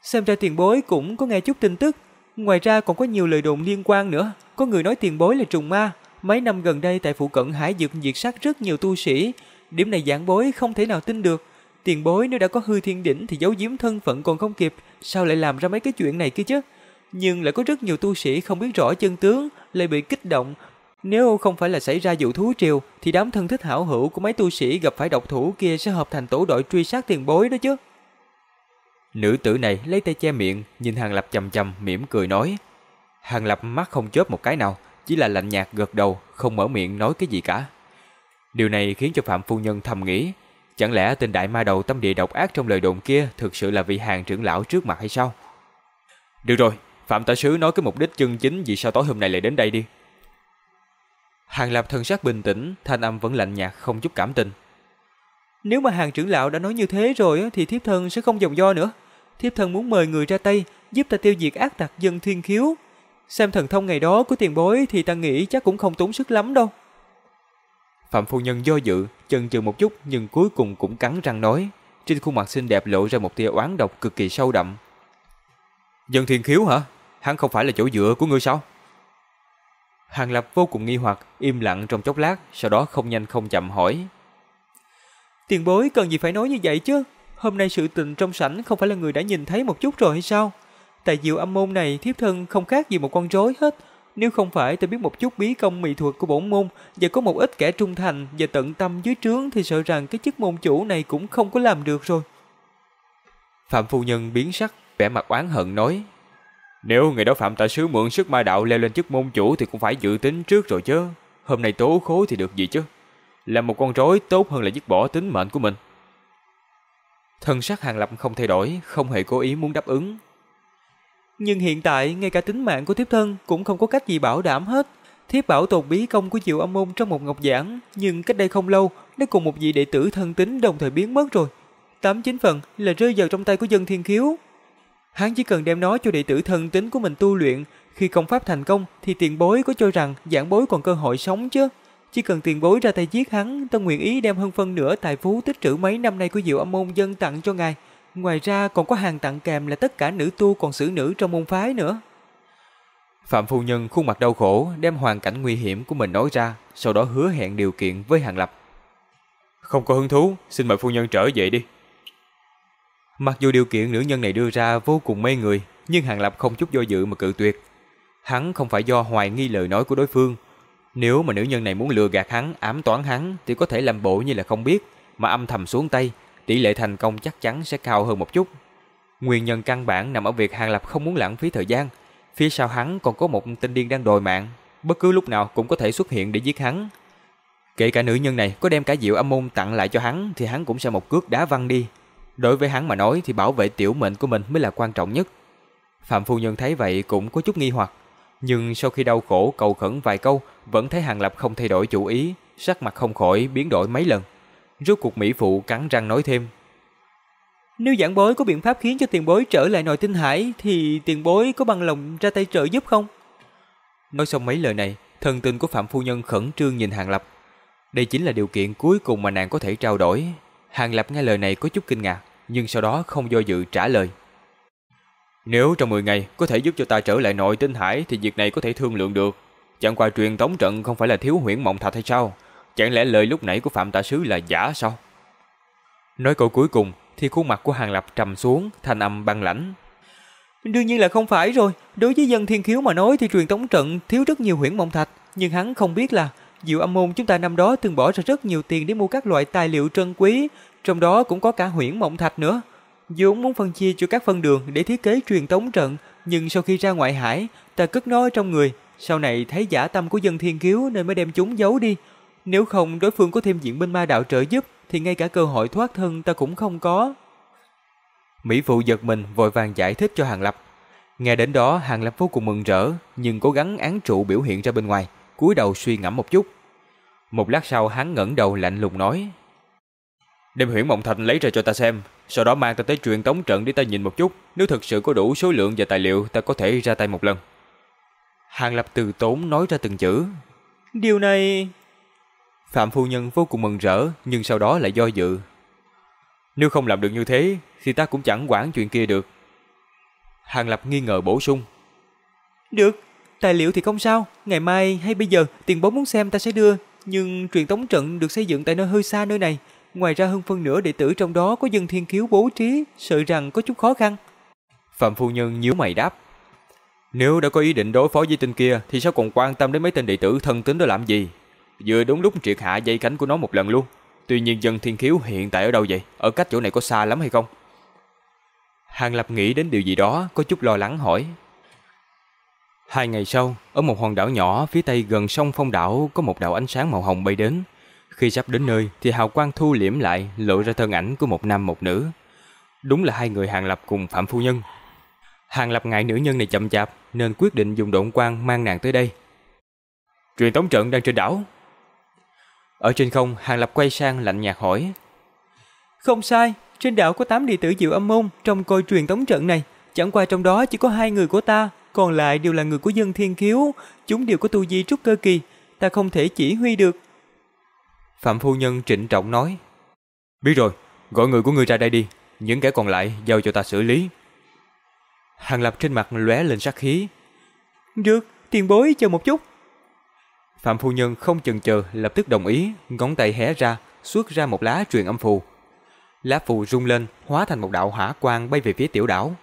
[SPEAKER 3] Xem ra tiền bối cũng có nghe chút tin tức, Ngoài ra còn có nhiều lời đồn liên quan nữa. Có người nói tiền bối là trùng ma. Mấy năm gần đây tại phụ cận hải dược diệt sát rất nhiều tu sĩ. Điểm này giảng bối không thể nào tin được. Tiền bối nếu đã có hư thiên đỉnh thì giấu giếm thân phận còn không kịp. Sao lại làm ra mấy cái chuyện này kia chứ? Nhưng lại có rất nhiều tu sĩ không biết rõ chân tướng, lại bị kích động. Nếu không phải là xảy ra vụ thú triều, thì đám thân thích hảo hữu của mấy tu sĩ gặp phải độc thủ kia sẽ hợp thành tổ đội truy sát tiền bối đó chứ.
[SPEAKER 1] Nữ tử này lấy tay che miệng, nhìn Hàng Lập chầm chầm, mỉm cười nói. Hàng Lập mắt không chớp một cái nào, chỉ là lạnh nhạt gật đầu, không mở miệng nói cái gì cả. Điều này khiến cho Phạm Phu Nhân thầm nghĩ, chẳng lẽ tên đại ma đầu tâm địa độc ác trong lời đồn kia thực sự là vị hàng trưởng lão trước mặt hay sao? Được rồi, Phạm Tả Sứ nói cái mục đích chân chính vì sao tối hôm nay lại đến đây đi. Hàng Lập thân sắc bình tĩnh, thanh âm vẫn lạnh nhạt không chút cảm tình.
[SPEAKER 3] Nếu mà hàng trưởng lão đã nói như thế rồi thì thiếp thân sẽ không dòng do nữa. thiếp thân muốn mời người ra tay, giúp ta tiêu diệt ác tặc dân thiên khiếu. Xem thần thông ngày đó của tiền bối thì ta nghĩ chắc cũng không tốn sức lắm đâu.
[SPEAKER 1] Phạm phu nhân do dự, chần chừ một chút nhưng cuối cùng cũng cắn răng nói. Trên khuôn mặt xinh đẹp lộ ra một tia oán độc cực kỳ sâu đậm. Dân thiên khiếu hả? Hắn không phải là chỗ dựa của ngươi sao? Hàng Lập vô cùng nghi hoặc, im lặng trong chốc lát, sau đó không nhanh không chậm hỏi.
[SPEAKER 3] Tiền bối cần gì phải nói như vậy chứ? Hôm nay sự tình trong sảnh không phải là người đã nhìn thấy một chút rồi hay sao? Tại diệu âm môn này thiếp thân không khác gì một con rối hết. Nếu không phải ta biết một chút bí công mỹ thuật của bổn môn và có một ít kẻ trung thành và tận tâm dưới trướng thì sợ rằng cái chức môn chủ này cũng không có làm được rồi.
[SPEAKER 1] Phạm phu nhân biến sắc, vẻ mặt oán hận nói. Nếu ngày đó Phạm Tạ Sứ mượn sức ma đạo leo lên chức môn chủ thì cũng phải dự tính trước rồi chứ. Hôm nay tố khố thì được gì chứ. Làm một con rối tốt hơn là dứt bỏ tính mệnh của mình. Thân sắc Hàng Lập không thay đổi, không hề cố ý muốn đáp ứng.
[SPEAKER 3] Nhưng hiện tại, ngay cả tính mạng của thiếp thân cũng không có cách gì bảo đảm hết. Thiếp bảo tồn bí công của Diệu Âm Môn trong một ngọc giảng, nhưng cách đây không lâu, nó cùng một vị đệ tử thân tín đồng thời biến mất rồi. Tám chín phần là rơi vào trong tay của dân thiên khiếu. Hắn chỉ cần đem nó cho đệ tử thân tín của mình tu luyện, khi công pháp thành công thì tiền bối có cho rằng giảng bối còn cơ hội sống chứ. Chỉ cần tiền bối ra tay giết hắn, ta nguyện ý đem hơn phân nửa tài phú tích trữ mấy năm nay của Diệu Âm Môn dân tặng cho ngài. Ngoài ra còn có hàng tặng kèm là tất cả nữ tu còn xử nữ trong môn phái nữa.
[SPEAKER 1] Phạm phu nhân khuôn mặt đau khổ đem hoàn cảnh nguy hiểm của mình nói ra, sau đó hứa hẹn điều kiện với Hàng Lập. Không có hứng thú, xin mời phu nhân trở về đi. Mặc dù điều kiện nữ nhân này đưa ra vô cùng mê người, nhưng Hàng Lập không chút do dự mà cự tuyệt. Hắn không phải do hoài nghi lời nói của đối phương. Nếu mà nữ nhân này muốn lừa gạt hắn, ám toán hắn thì có thể làm bộ như là không biết, mà âm thầm xuống tay, tỷ lệ thành công chắc chắn sẽ cao hơn một chút. Nguyên nhân căn bản nằm ở việc Hàng Lập không muốn lãng phí thời gian. Phía sau hắn còn có một tên điên đang đòi mạng, bất cứ lúc nào cũng có thể xuất hiện để giết hắn. Kể cả nữ nhân này có đem cả diệu âm môn tặng lại cho hắn thì hắn cũng sẽ một cước đá văng đi. Đối với hắn mà nói thì bảo vệ tiểu mệnh của mình mới là quan trọng nhất. Phạm phu nhân thấy vậy cũng có chút nghi hoặc, nhưng sau khi đau khổ cầu khẩn vài câu, vẫn thấy Hàng Lập không thay đổi chủ ý, sắc mặt không khỏi biến đổi mấy lần. Rốt cuộc Mỹ Phụ cắn răng nói thêm.
[SPEAKER 3] Nếu giảng bối có biện pháp khiến cho tiền bối trở lại nội tinh hải thì tiền bối có bằng lòng ra tay trợ giúp không?
[SPEAKER 1] Nói xong mấy lời này, thần tình của Phạm Phu Nhân khẩn trương nhìn Hàng Lập. Đây chính là điều kiện cuối cùng mà nàng có thể trao đổi. Hàng Lập nghe lời này có chút kinh ngạc, nhưng sau đó không do dự trả lời. Nếu trong 10 ngày có thể giúp cho ta trở lại nội tinh hải thì việc này có thể thương lượng được. Chẳng qua truyền tống trận không phải là thiếu huyễn mộng thạch hay sao? Chẳng lẽ lời lúc nãy của Phạm Tạ Sứ là giả sao? Nói câu cuối cùng thì khuôn mặt của Hàng Lập trầm xuống, thanh âm băng lãnh.
[SPEAKER 3] Đương nhiên là không phải rồi, đối với dân thiên khiếu mà nói thì truyền tống trận thiếu rất nhiều huyễn mộng thạch, nhưng hắn không biết là Diệu âm môn chúng ta năm đó từng bỏ ra rất nhiều tiền để mua các loại tài liệu trân quý, trong đó cũng có cả huyễn mộng thạch nữa. vốn muốn phân chia cho các phân đường để thiết kế truyền tống trận, nhưng sau khi ra ngoại hải, ta cất nó trong người, sau này thấy giả tâm của dân thiên khiếu nên mới đem chúng giấu đi. Nếu không đối phương có thêm diện binh ma đạo trợ giúp thì ngay cả cơ hội thoát thân ta cũng không có.
[SPEAKER 1] Mỹ Phụ giật mình vội vàng giải thích cho Hàng Lập. Nghe đến đó Hàng Lập vô cùng mừng rỡ nhưng cố gắng án trụ biểu hiện ra bên ngoài, cúi đầu suy ngẫm một chút. Một lát sau hắn ngẩng đầu lạnh lùng nói Đem huyễn mộng thành lấy ra cho ta xem Sau đó mang ta tới truyền tống trận để ta nhìn một chút Nếu thực sự có đủ số lượng và tài liệu Ta có thể ra tay một lần Hàng Lập từ tốn nói ra từng chữ
[SPEAKER 3] Điều này
[SPEAKER 1] Phạm phu nhân vô cùng mừng rỡ, nhưng sau đó lại do dự. Nếu không làm được như thế, thì ta cũng chẳng quản chuyện kia được. Hàng Lập nghi ngờ bổ sung.
[SPEAKER 3] Được, tài liệu thì không sao, ngày mai hay bây giờ tiền bố muốn xem ta sẽ đưa, nhưng truyền tống trận được xây dựng tại nơi hơi xa nơi này. Ngoài ra hơn phân nửa đệ tử trong đó có dân thiên khiếu bố trí, sợ rằng có chút khó khăn.
[SPEAKER 1] Phạm phu nhân nhíu mày đáp. Nếu đã có ý định đối phó với tên kia thì sao còn quan tâm đến mấy tên đệ tử thân tín đó làm gì? Vừa đúng lúc triệt hạ dây cánh của nó một lần luôn. Tuy nhiên dân thiên khiếu hiện tại ở đâu vậy? Ở cách chỗ này có xa lắm hay không? Hàng Lập nghĩ đến điều gì đó, có chút lo lắng hỏi. Hai ngày sau, ở một hòn đảo nhỏ phía tây gần sông Phong đảo có một đạo ánh sáng màu hồng bay đến. Khi sắp đến nơi thì hào quang thu liễm lại, lộ ra thân ảnh của một nam một nữ. Đúng là hai người Hàng Lập cùng Phạm Phu Nhân. Hàng Lập ngại nữ nhân này chậm chạp nên quyết định dùng độn quang mang nàng tới đây. Truyền tống trận đang trên đảo, ở trên không, Hàng Lập quay sang lạnh nhạt hỏi.
[SPEAKER 3] Không sai, trên đảo có 8 đệ tử Diệu Âm Môn trong coi truyền tống trận này, chẳng qua trong đó chỉ có hai người của ta, còn lại đều là người của dân thiên khiếu, chúng đều có tu vi trúc cơ kỳ, ta không thể chỉ huy được.
[SPEAKER 1] Phạm phu nhân trịnh trọng nói. Biết rồi, gọi người của ngươi ra đây đi, những kẻ còn lại giao cho ta xử lý. Hàng Lập trên mặt lóe lên sát khí.
[SPEAKER 3] Được, tiền bối chờ một chút.
[SPEAKER 1] Phạm phu nhân không chần chờ lập tức đồng ý, ngón tay hé ra, xuất ra một lá truyền âm phù. Lá phù rung lên, hóa thành một đạo hỏa quang bay về phía tiểu đảo.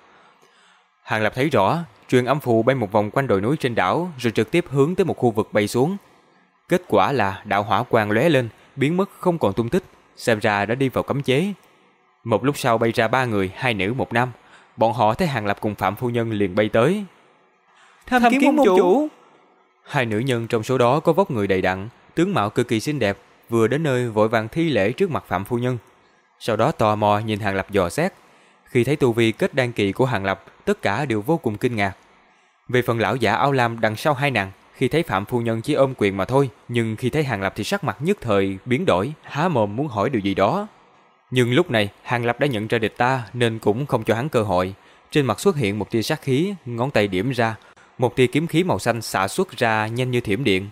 [SPEAKER 1] Hàng Lập thấy rõ, truyền âm phù bay một vòng quanh đồi núi trên đảo rồi trực tiếp hướng tới một khu vực bay xuống. Kết quả là đạo hỏa quang lóe lên, biến mất không còn tung tích, xem ra đã đi vào cấm chế. Một lúc sau bay ra ba người, hai nữ một nam. Bọn họ thấy Hàng Lập cùng Phạm Phu Nhân liền bay tới.
[SPEAKER 3] Tham, Tham kiến môn chủ. chủ.
[SPEAKER 1] Hai nữ nhân trong số đó có vóc người đầy đặn, tướng mạo cực kỳ xinh đẹp, vừa đến nơi vội vàng thi lễ trước mặt Phạm Phu Nhân. Sau đó tò mò nhìn Hàng Lập dò xét. Khi thấy tu vi kết đan kỳ của Hàng Lập, tất cả đều vô cùng kinh ngạc. Về phần lão giả áo lam đằng sau hai nàng, khi thấy Phạm Phu Nhân chỉ ôm quyền mà thôi, nhưng khi thấy Hàng Lập thì sắc mặt nhất thời biến đổi, há mồm muốn hỏi điều gì đó. Nhưng lúc này, Hàng Lập đã nhận ra địch ta nên cũng không cho hắn cơ hội. Trên mặt xuất hiện một tia sát khí, ngón tay điểm ra, một tia kiếm khí màu xanh xạ xuất ra nhanh như thiểm điện.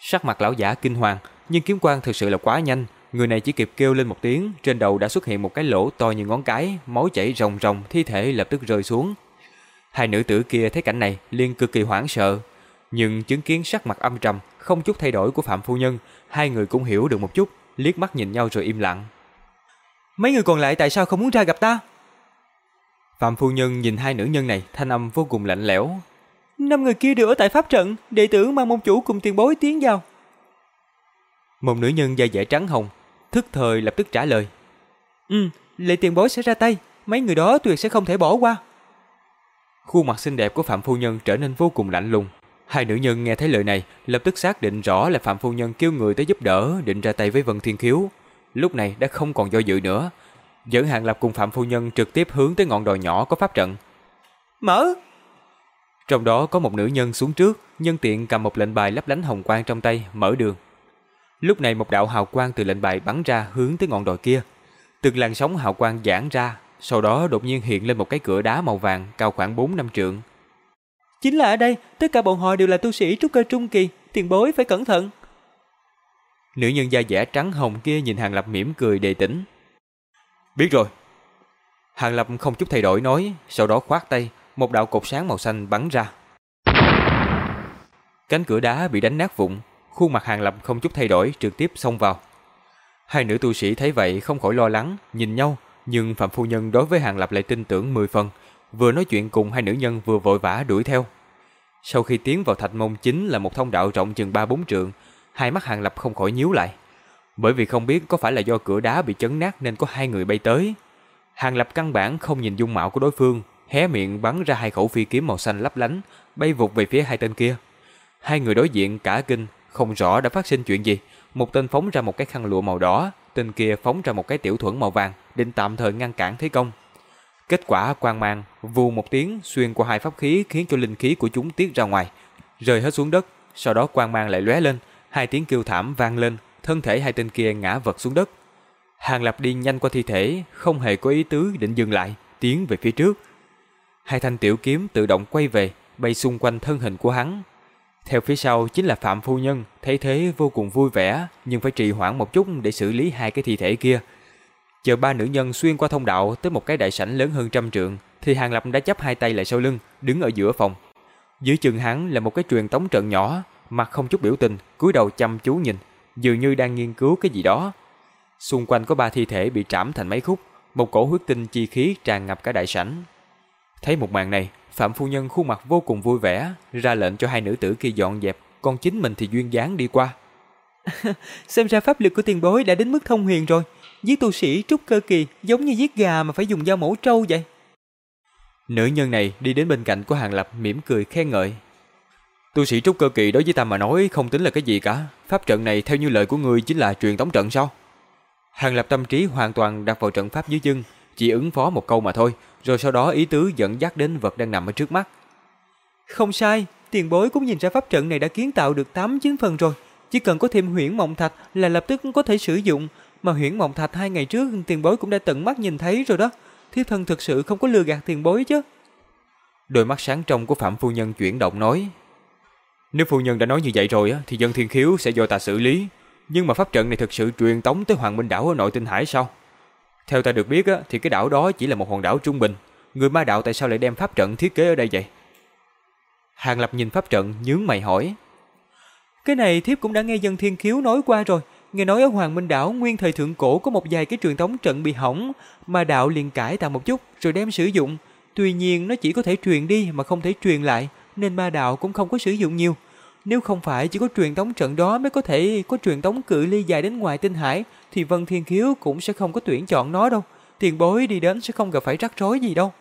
[SPEAKER 1] Sắc mặt lão giả kinh hoàng, nhưng kiếm quang thực sự là quá nhanh, người này chỉ kịp kêu lên một tiếng, trên đầu đã xuất hiện một cái lỗ to như ngón cái, máu chảy ròng ròng, thi thể lập tức rơi xuống. Hai nữ tử kia thấy cảnh này liền cực kỳ hoảng sợ, nhưng chứng kiến sắc mặt âm trầm, không chút thay đổi của Phạm Phu Nhân, hai người cũng hiểu được một chút, liếc mắt nhìn nhau rồi im lặng.
[SPEAKER 3] Mấy người còn lại tại sao không muốn ra gặp ta?
[SPEAKER 1] Phạm Phu Nhân nhìn hai nữ nhân này, thanh âm vô cùng lạnh lẽo.
[SPEAKER 3] Năm người kia đều ở tại pháp trận, đệ tử mang môn chủ cùng tiền bối tiến vào.
[SPEAKER 1] Một nữ nhân da dẻ trắng hồng, thức thời lập tức trả lời.
[SPEAKER 3] Ừ, lệ tiền bối sẽ ra tay, mấy người đó tuyệt sẽ không thể bỏ qua.
[SPEAKER 1] Khuôn mặt xinh đẹp của Phạm Phu Nhân trở nên vô cùng lạnh lùng, Hai nữ nhân nghe thấy lời này, lập tức xác định rõ là Phạm Phu Nhân kêu người tới giúp đỡ, định ra tay với Vân Thiên Khiếu. Lúc này đã không còn do dự nữa. Dẫn Hàng Lập cùng Phạm Phu Nhân trực tiếp hướng tới ngọn đồi nhỏ có pháp trận.
[SPEAKER 3] Mở!
[SPEAKER 1] Trong đó có một nữ nhân xuống trước, nhân tiện cầm một lệnh bài lấp lánh hồng quang trong tay, mở đường. Lúc này một đạo hào quang từ lệnh bài bắn ra hướng tới ngọn đồi kia. Từng làn sóng hào quang giãn ra, sau đó đột nhiên hiện lên một cái cửa đá màu vàng cao khoảng 4 năm trượng,
[SPEAKER 3] Chính là ở đây, tất cả bọn họ đều là tu sĩ trúc cơ trung kỳ, tiền bối phải cẩn thận.
[SPEAKER 1] Nữ nhân da dẻ trắng hồng kia nhìn Hàng Lập mỉm cười đề tỉnh. Biết rồi. Hàng Lập không chút thay đổi nói, sau đó khoát tay, một đạo cột sáng màu xanh bắn ra. Cánh cửa đá bị đánh nát vụn, khuôn mặt Hàng Lập không chút thay đổi trực tiếp xông vào. Hai nữ tu sĩ thấy vậy không khỏi lo lắng, nhìn nhau, nhưng Phạm Phu Nhân đối với Hàng Lập lại tin tưởng 10 phần, vừa nói chuyện cùng hai nữ nhân vừa vội vã đuổi theo. Sau khi tiến vào thạch môn chính là một thông đạo rộng chừng ba bốn trượng, hai mắt Hàng Lập không khỏi nhíu lại. Bởi vì không biết có phải là do cửa đá bị chấn nát nên có hai người bay tới. Hàng Lập căn bản không nhìn dung mạo của đối phương, hé miệng bắn ra hai khẩu phi kiếm màu xanh lấp lánh, bay vụt về phía hai tên kia. Hai người đối diện cả kinh, không rõ đã phát sinh chuyện gì. Một tên phóng ra một cái khăn lụa màu đỏ, tên kia phóng ra một cái tiểu thuẫn màu vàng, định tạm thời ngăn cản thế công. Kết quả quang mang vù một tiếng xuyên qua hai pháp khí khiến cho linh khí của chúng tiết ra ngoài, rơi hết xuống đất, sau đó quang mang lại lóe lên, hai tiếng kêu thảm vang lên, thân thể hai tên kia ngã vật xuống đất. Hàng Lập đi nhanh qua thi thể, không hề có ý tứ định dừng lại, tiến về phía trước. Hai thanh tiểu kiếm tự động quay về, bay xung quanh thân hình của hắn. Theo phía sau chính là Phạm Phu Nhân, thấy thế vô cùng vui vẻ, nhưng phải trì hoãn một chút để xử lý hai cái thi thể kia. Chờ ba nữ nhân xuyên qua thông đạo tới một cái đại sảnh lớn hơn trăm trượng, thì Hàng Lập đã chắp hai tay lại sau lưng, đứng ở giữa phòng. Dưới chân hắn là một cái truyền tống trận nhỏ, mặt không chút biểu tình, cúi đầu chăm chú nhìn, dường như đang nghiên cứu cái gì đó. Xung quanh có ba thi thể bị trảm thành mấy khúc, một cổ huyết tinh chi khí tràn ngập cả đại sảnh. Thấy một màn này, Phạm phu nhân khuôn mặt vô cùng vui vẻ, ra lệnh cho hai nữ tử kia dọn dẹp, còn chính mình thì duyên dáng đi qua.
[SPEAKER 3] Xem ra pháp lực của tiền bối đã đến mức thông huyền rồi, Giết tu sĩ trúc cơ kỳ giống như giết gà mà phải dùng dao mổ trâu vậy.
[SPEAKER 1] Nữ nhân này đi đến bên cạnh của Hàng Lập mỉm cười khen ngợi. Tu sĩ trúc cơ kỳ đối với ta mà nói không tính là cái gì cả. Pháp trận này theo như lời của ngươi chính là truyền tống trận sao? Hàng Lập tâm trí hoàn toàn đặt vào trận pháp dưới chân, chỉ ứng phó một câu mà thôi, rồi sau đó ý tứ dẫn dắt đến vật đang nằm ở trước mắt.
[SPEAKER 3] Không sai, tiền bối cũng nhìn ra pháp trận này đã kiến tạo được 8-9 phần rồi. Chỉ cần có thêm huyễn mộng thạch là lập tức có thể sử dụng, mà huyễn mộng thạch hai ngày trước tiền bối cũng đã tận mắt nhìn thấy rồi đó. Thiếp thân thực sự không có lừa gạt tiền bối chứ.
[SPEAKER 1] Đôi mắt sáng trong của Phạm Phu Nhân chuyển động nói. Nếu Phu Nhân đã nói như vậy rồi á, thì dân thiên khiếu sẽ do ta xử lý. Nhưng mà pháp trận này thực sự truyền tống tới Hoàng Minh Đảo ở nội tinh hải sao? Theo ta được biết á, thì cái đảo đó chỉ là một hòn đảo trung bình. Người ma đạo tại sao lại đem pháp trận thiết kế ở đây vậy? Hàng Lập nhìn pháp trận nhướng mày hỏi.
[SPEAKER 3] Cái này thiếp cũng đã nghe dân thiên khiếu nói qua rồi. Nghe nói ở Hoàng Minh Đảo nguyên thời thượng cổ có một vài cái truyền thống trận bị hỏng, mà đạo liền cải tạo một chút rồi đem sử dụng. Tuy nhiên nó chỉ có thể truyền đi mà không thể truyền lại, nên ma đạo cũng không có sử dụng nhiều. Nếu không phải chỉ có truyền thống trận đó mới có thể có truyền thống cự ly dài đến ngoài tinh hải, thì Vân Thiên Khiếu cũng sẽ không có tuyển chọn nó đâu. Tiền bối đi đến sẽ không gặp phải rắc rối gì đâu.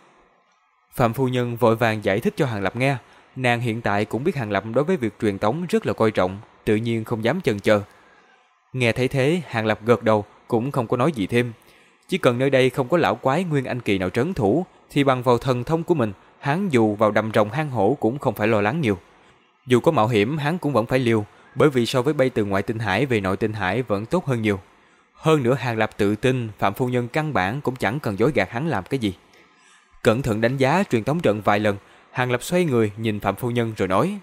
[SPEAKER 1] Phạm Phu Nhân vội vàng giải thích cho Hàng Lập nghe. Nàng hiện tại cũng biết Hàng Lập đối với việc truyền tống rất là coi trọng, tự nhiên không dám chần chờ. Nghe thấy thế, Hàng Lập gật đầu, cũng không có nói gì thêm. Chỉ cần nơi đây không có lão quái Nguyên Anh Kỳ nào trấn thủ, thì bằng vào thần thông của mình, hắn dù vào đầm rồng hang hổ cũng không phải lo lắng nhiều. Dù có mạo hiểm, hắn cũng vẫn phải liều, bởi vì so với bay từ ngoại tinh hải về nội tinh hải vẫn tốt hơn nhiều. Hơn nữa Hàng Lập tự tin, Phạm Phu Nhân căn bản cũng chẳng cần dối gạt hắn làm cái gì. Cẩn thận đánh giá truyền tống trận vài lần, Hàng Lập xoay người nhìn Phạm Phu Nhân rồi nói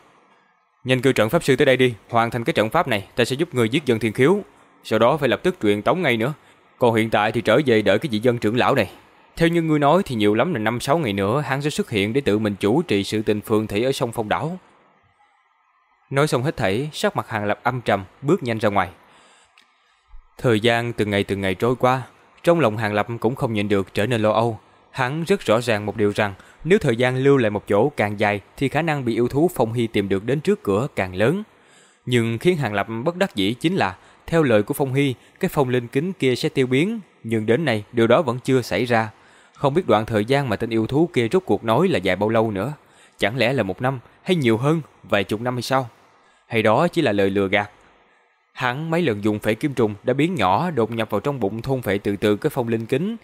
[SPEAKER 1] Nhanh cư trận pháp sư tới đây đi, hoàn thành cái trận pháp này, ta sẽ giúp người giết dân thiên khiếu. Sau đó phải lập tức truyền tống ngay nữa. Còn hiện tại thì trở về đợi cái vị dân trưởng lão này. Theo như ngươi nói thì nhiều lắm là 5-6 ngày nữa hắn sẽ xuất hiện để tự mình chủ trì sự tình phường thị ở sông Phong Đảo. Nói xong hết thảy, sắc mặt Hàng Lập âm trầm, bước nhanh ra ngoài. Thời gian từng ngày từng ngày trôi qua, trong lòng Hàng Lập cũng không nhịn được trở nên lo âu. Hắn rất rõ ràng một điều rằng, nếu thời gian lưu lại một chỗ càng dài thì khả năng bị yêu thú Phong Hy tìm được đến trước cửa càng lớn. Nhưng khiến Hàng Lập bất đắc dĩ chính là, theo lời của Phong Hy, cái phong linh kính kia sẽ tiêu biến, nhưng đến nay điều đó vẫn chưa xảy ra. Không biết đoạn thời gian mà tên yêu thú kia rốt cuộc nói là dài bao lâu nữa. Chẳng lẽ là một năm hay nhiều hơn, vài chục năm hay sao? Hay đó chỉ là lời lừa gạt? Hắn mấy lần dùng phệ kim trùng đã biến nhỏ đột nhập vào trong bụng thôn phệ từ từ cái phong linh kính.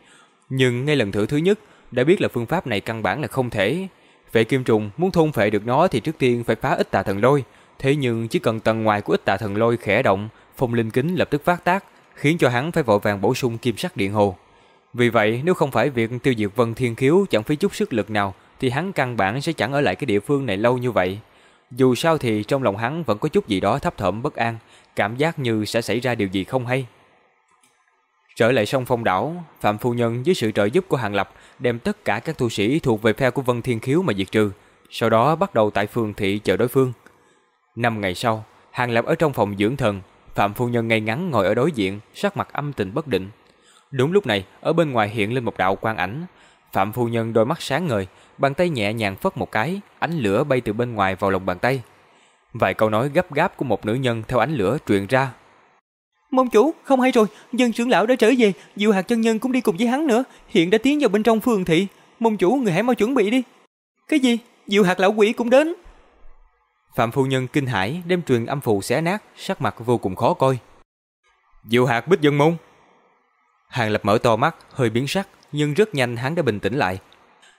[SPEAKER 1] Nhưng ngay lần thử thứ nhất, đã biết là phương pháp này căn bản là không thể. Phệ kim trùng muốn thôn phệ được nó thì trước tiên phải phá ít tà thần lôi. Thế nhưng chỉ cần tầng ngoài của ít tà thần lôi khẽ động, phong linh kính lập tức phát tác, khiến cho hắn phải vội vàng bổ sung kim sắc điện hồ. Vì vậy, nếu không phải việc tiêu diệt Vân Thiên Khiếu chẳng phí chút sức lực nào, thì hắn căn bản sẽ chẳng ở lại cái địa phương này lâu như vậy. Dù sao thì trong lòng hắn vẫn có chút gì đó thấp thỏm bất an, cảm giác như sẽ xảy ra điều gì không hay. Trở lại sông Phong đảo, Phạm Phu Nhân với sự trợ giúp của Hàng Lập đem tất cả các tu sĩ thuộc về phe của Vân Thiên Khiếu mà diệt trừ, sau đó bắt đầu tại phường thị chờ đối phương. Năm ngày sau, Hàng Lập ở trong phòng dưỡng thần, Phạm Phu Nhân ngay ngắn ngồi ở đối diện, sắc mặt âm tình bất định. Đúng lúc này, ở bên ngoài hiện lên một đạo quang ảnh. Phạm Phu Nhân đôi mắt sáng ngời, bàn tay nhẹ nhàng phất một cái, ánh lửa bay từ bên ngoài vào lòng bàn tay. Vài câu nói gấp gáp của một nữ nhân theo ánh lửa truyền ra.
[SPEAKER 3] Môn chủ, không hay rồi, dân trưởng lão đã trở về, Diệu hạt chân nhân cũng đi cùng với hắn nữa, hiện đã tiến vào bên trong phường thị. Môn chủ, người hãy mau chuẩn bị đi. Cái gì? Diệu hạt lão quỷ cũng đến.
[SPEAKER 1] Phạm phu nhân kinh hãi đem truyền âm phù xé nát, sắc mặt vô cùng khó coi. Diệu hạt bích dân môn. Hàng lập mở to mắt, hơi biến sắc, nhưng rất nhanh hắn đã bình tĩnh lại.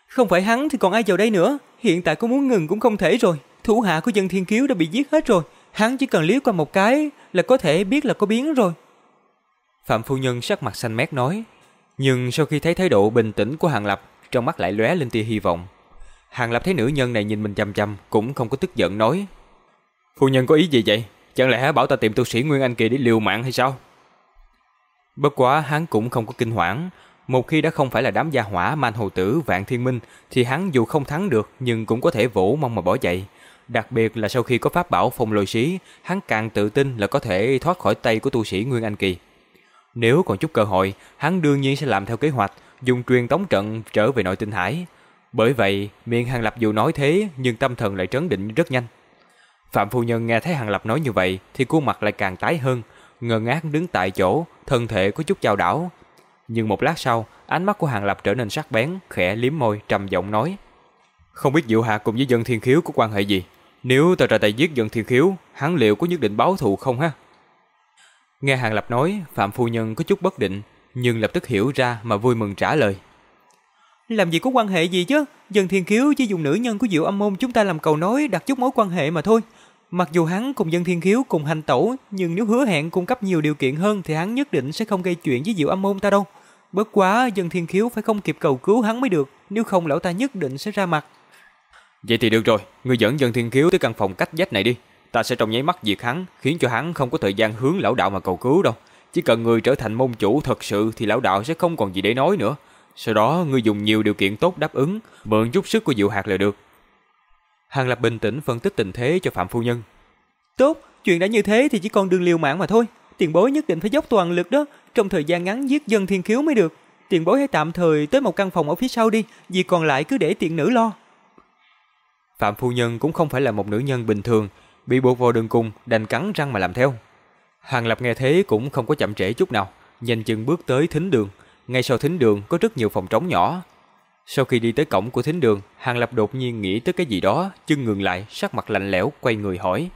[SPEAKER 3] Không phải hắn thì còn ai vào đây nữa, hiện tại có muốn ngừng cũng không thể rồi. Thủ hạ của dân thiên kiếu đã bị giết hết rồi, hắn chỉ cần liếc qua một cái là có thể biết là có biến rồi.
[SPEAKER 1] Phạm phu nhân sắc mặt xanh mét nói, nhưng sau khi thấy thái độ bình tĩnh của Hàng Lập, trong mắt lại lóe lên tia hy vọng. Hàng Lập thấy nữ nhân này nhìn mình chăm chăm, cũng không có tức giận nói. Phu nhân có ý gì vậy? Chẳng lẽ bảo ta tìm tu sĩ Nguyên Anh Kỳ để liều mạng hay sao? Bất quá hắn cũng không có kinh hoảng. Một khi đã không phải là đám gia hỏa man hồ tử vạn thiên minh, thì hắn dù không thắng được nhưng cũng có thể vỗ mong mà bỏ chạy. Đặc biệt là sau khi có pháp bảo phong lôi xí, hắn càng tự tin là có thể thoát khỏi tay của tu sĩ Nguyên Anh Kỳ. Nếu còn chút cơ hội, hắn đương nhiên sẽ làm theo kế hoạch, dùng truyền tống trận trở về nội tinh hải. Bởi vậy, miệng Hàng Lập dù nói thế, nhưng tâm thần lại trấn định rất nhanh. Phạm Phu Nhân nghe thấy Hàng Lập nói như vậy, thì khuôn mặt lại càng tái hơn, ngơ ngác đứng tại chỗ, thân thể có chút chao đảo. Nhưng một lát sau, ánh mắt của Hàng Lập trở nên sắc bén, khẽ liếm môi, trầm giọng nói. Không biết Diệu Hạ cùng với dân thiên khiếu có quan hệ gì? Nếu ta ra tay giết dân thiên khiếu, hắn liệu có nhất định báo thù không ha? Nghe Hàng Lập nói, Phạm Phu Nhân có chút bất định, nhưng lập tức hiểu ra mà vui mừng trả lời.
[SPEAKER 3] Làm gì có quan hệ gì chứ, dân thiên khiếu chỉ dùng nữ nhân của Diệu âm môn chúng ta làm cầu nói đặt chút mối quan hệ mà thôi. Mặc dù hắn cùng dân thiên khiếu cùng hành tẩu, nhưng nếu hứa hẹn cung cấp nhiều điều kiện hơn thì hắn nhất định sẽ không gây chuyện với Diệu Âm môn ta đâu. Bất quá dân thiên khiếu phải không kịp cầu cứu hắn mới được, nếu không lão ta nhất định sẽ ra mặt.
[SPEAKER 1] Vậy thì được rồi, ngươi dẫn dân thiên khiếu tới căn phòng cách vách này đi. Ta sẽ trong nháy mắt diệt hắn, khiến cho hắn không có thời gian hướng lão đạo mà cầu cứu đâu. Chỉ cần người trở thành môn chủ thật sự thì lão đạo sẽ không còn gì để nói nữa. Sau đó ngươi dùng nhiều điều kiện tốt đáp ứng, mượn chút sức của Diệu Hạt là được. Hàng Lập bình tĩnh phân tích tình thế cho Phạm Phu Nhân.
[SPEAKER 3] Tốt, chuyện đã như thế thì chỉ còn đường liều mạng mà thôi. Tiền bối nhất định phải dốc toàn lực đó, trong thời gian ngắn giết dân thiên khiếu mới được. Tiền bối hãy tạm thời tới một căn phòng ở phía sau đi, vì còn lại cứ để tiện nữ lo.
[SPEAKER 1] Phạm Phu Nhân cũng không phải là một nữ nhân bình thường, bị buộc vào đường cùng đành cắn răng mà làm theo. Hàng Lập nghe thế cũng không có chậm trễ chút nào, nhanh chân bước tới thính đường. Ngay sau thính đường có rất nhiều phòng trống nhỏ. Sau khi đi tới cổng của thính đường, Hàng Lập đột nhiên nghĩ tới cái gì đó, chân ngừng lại, sắc mặt lạnh lẽo, quay người hỏi.